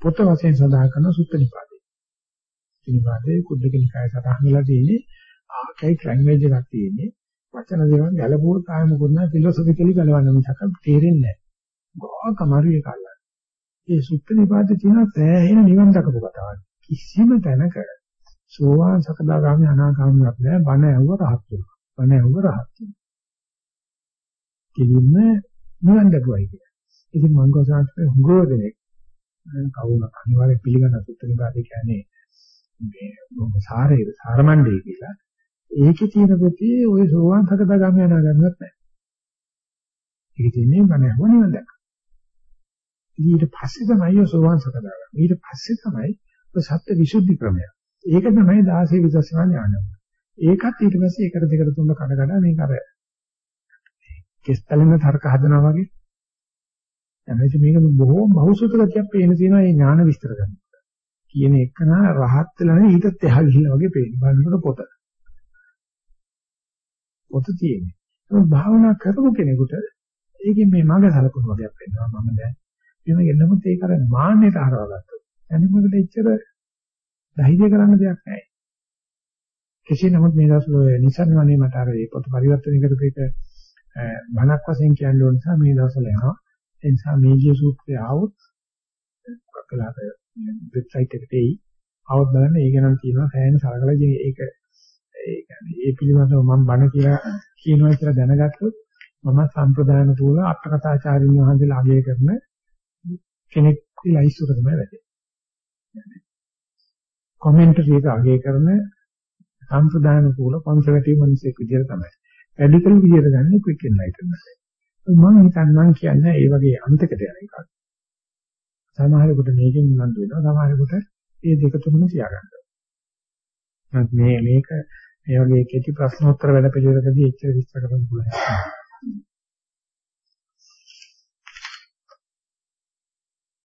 පොත වශයෙන් සඳහන් කරන සුත්ත නිපාතේ. නිපාතේ කුද්දකිනිකාය සටහන් වෙලා තියෙන්නේ ආකයි ලැන්ග්වේජ් එකක් තියෙන්නේ. වචන දේවල් ගැලපුවොත් ආය මොකද නැහැ ෆිලොසොෆිකලි ගලවන්න මිසක් තේරෙන්නේ නැහැ. ගෝවා කමාරු එක අල්ලන්න. ඒ සුත්ත නිපාතේ තියෙන සෑහෙන නිවන් දකපු කතාවක්. කිසිම තැනක සෝවාන් සකදාගාමි අනාගාමියක් නැහැ. බණ ඇහුව රහත් වෙනවා. බණ ඇහුව රහත් වෙනවා. කිලින්ම නිවන් දකුවයි කියලා. ඉතින් මං ගෝසාන්තේ හුඟෝ දෙනෙක් කවුරුත් අනිවාර්යෙන් පිළිගන්න සුත්ත නිපාතේ කියන්නේ මේ සාරේ සාරමණ්ඩේ කියලා. ඒකේ තියෙන ප්‍රති ওই සෝවාන් සකදාගාමි අනාගාමියක් නැහැ. ඒක තියෙන්නේ මම ඇහුව නිවන් දැක්ක. ඊට පස්සේ තමයි සෝවාන් සකදාගාමි. ඊට පස්සේ තමයි සත්‍ය විසුද්ධි ක්‍රමය. ඒක තමයි 16 විදර්ශනා ඥානය. ඒකත් ඊට පස්සේ එකට දෙකට තුනකට කඩ කඩ මේක අර කෙස්තලෙන තර්ක හදනවා වගේ. එමෙන්න මේක බොහෝ බහුසුත ගතියක් පේන තියෙනවා මේ ඥාන විස්තර කරනකොට. කියන එක නා රහත් වෙලා නේ ඊටත් එහා ගිහිල්ලා වගේ පේන. බලනකොට පොත. පොත තියෙන්නේ. ඒක භාවනා කරපු කෙනෙකුට ඒකෙන් මේ මඟ සලකුණු වගේක් වෙනවා. මම දැන් එහෙම ගෙන්නමුත් ඒක අර මාන්නයට හරවගත්තා. අනිත් මොකද එච්චර ධෛර්ය කරන්න දෙයක් නැහැ. කෙසේ නමුත් මේ දවස්වල නිසන්වනේ මට අර මේ පොත පරිවර්තනය කරපු එක බණක් වශයෙන් කියන්න ඕන නිසා මේ දවස්වල යනවා. ඒ නිසා මේජිය සූත්‍රය ආවොත් කකලාට වෙබ්සයිට් එකට එයි. ආවොත් බලන්න ඒක නම් තියෙනවා සෑහෙන සලකලා ඉතින් ඒක ඒ කියන්නේ ඒ පිළිබඳව මම බණ කියලා කියනවා කියලා දැනගත්තොත් මම සම්ප්‍රදායන තුල අටකථාචාරින් වහන්සේලා අගය කරන කෙනෙක් කියලා ඉස්සර තමයි වැටෙන්නේ. කොමෙන්ටරි එක අගය කරන සම්ප්‍රදාන කූල කන්සර්වටිව් මිනිස්සෙක් විදියට තමයි. රැඩිකල් විදියට ගන්න ක්වික් එන්ලයිටන්මන්ට්. මම හිතන්නේ මම කියන්නේ ඒ වගේ අන්තයකට යන එකක්. සමහරෙකුට මේකෙන් උනන්දු වෙනවා සමහරෙකුට මේ දෙක තුනම තියාගන්නවා. මේ මේක මේ වගේ කෙටි ප්‍රශ්නෝත්තර වැඩ පිළිවෙලකදී එච්චර විස්තර කරන්න පුළුවන්.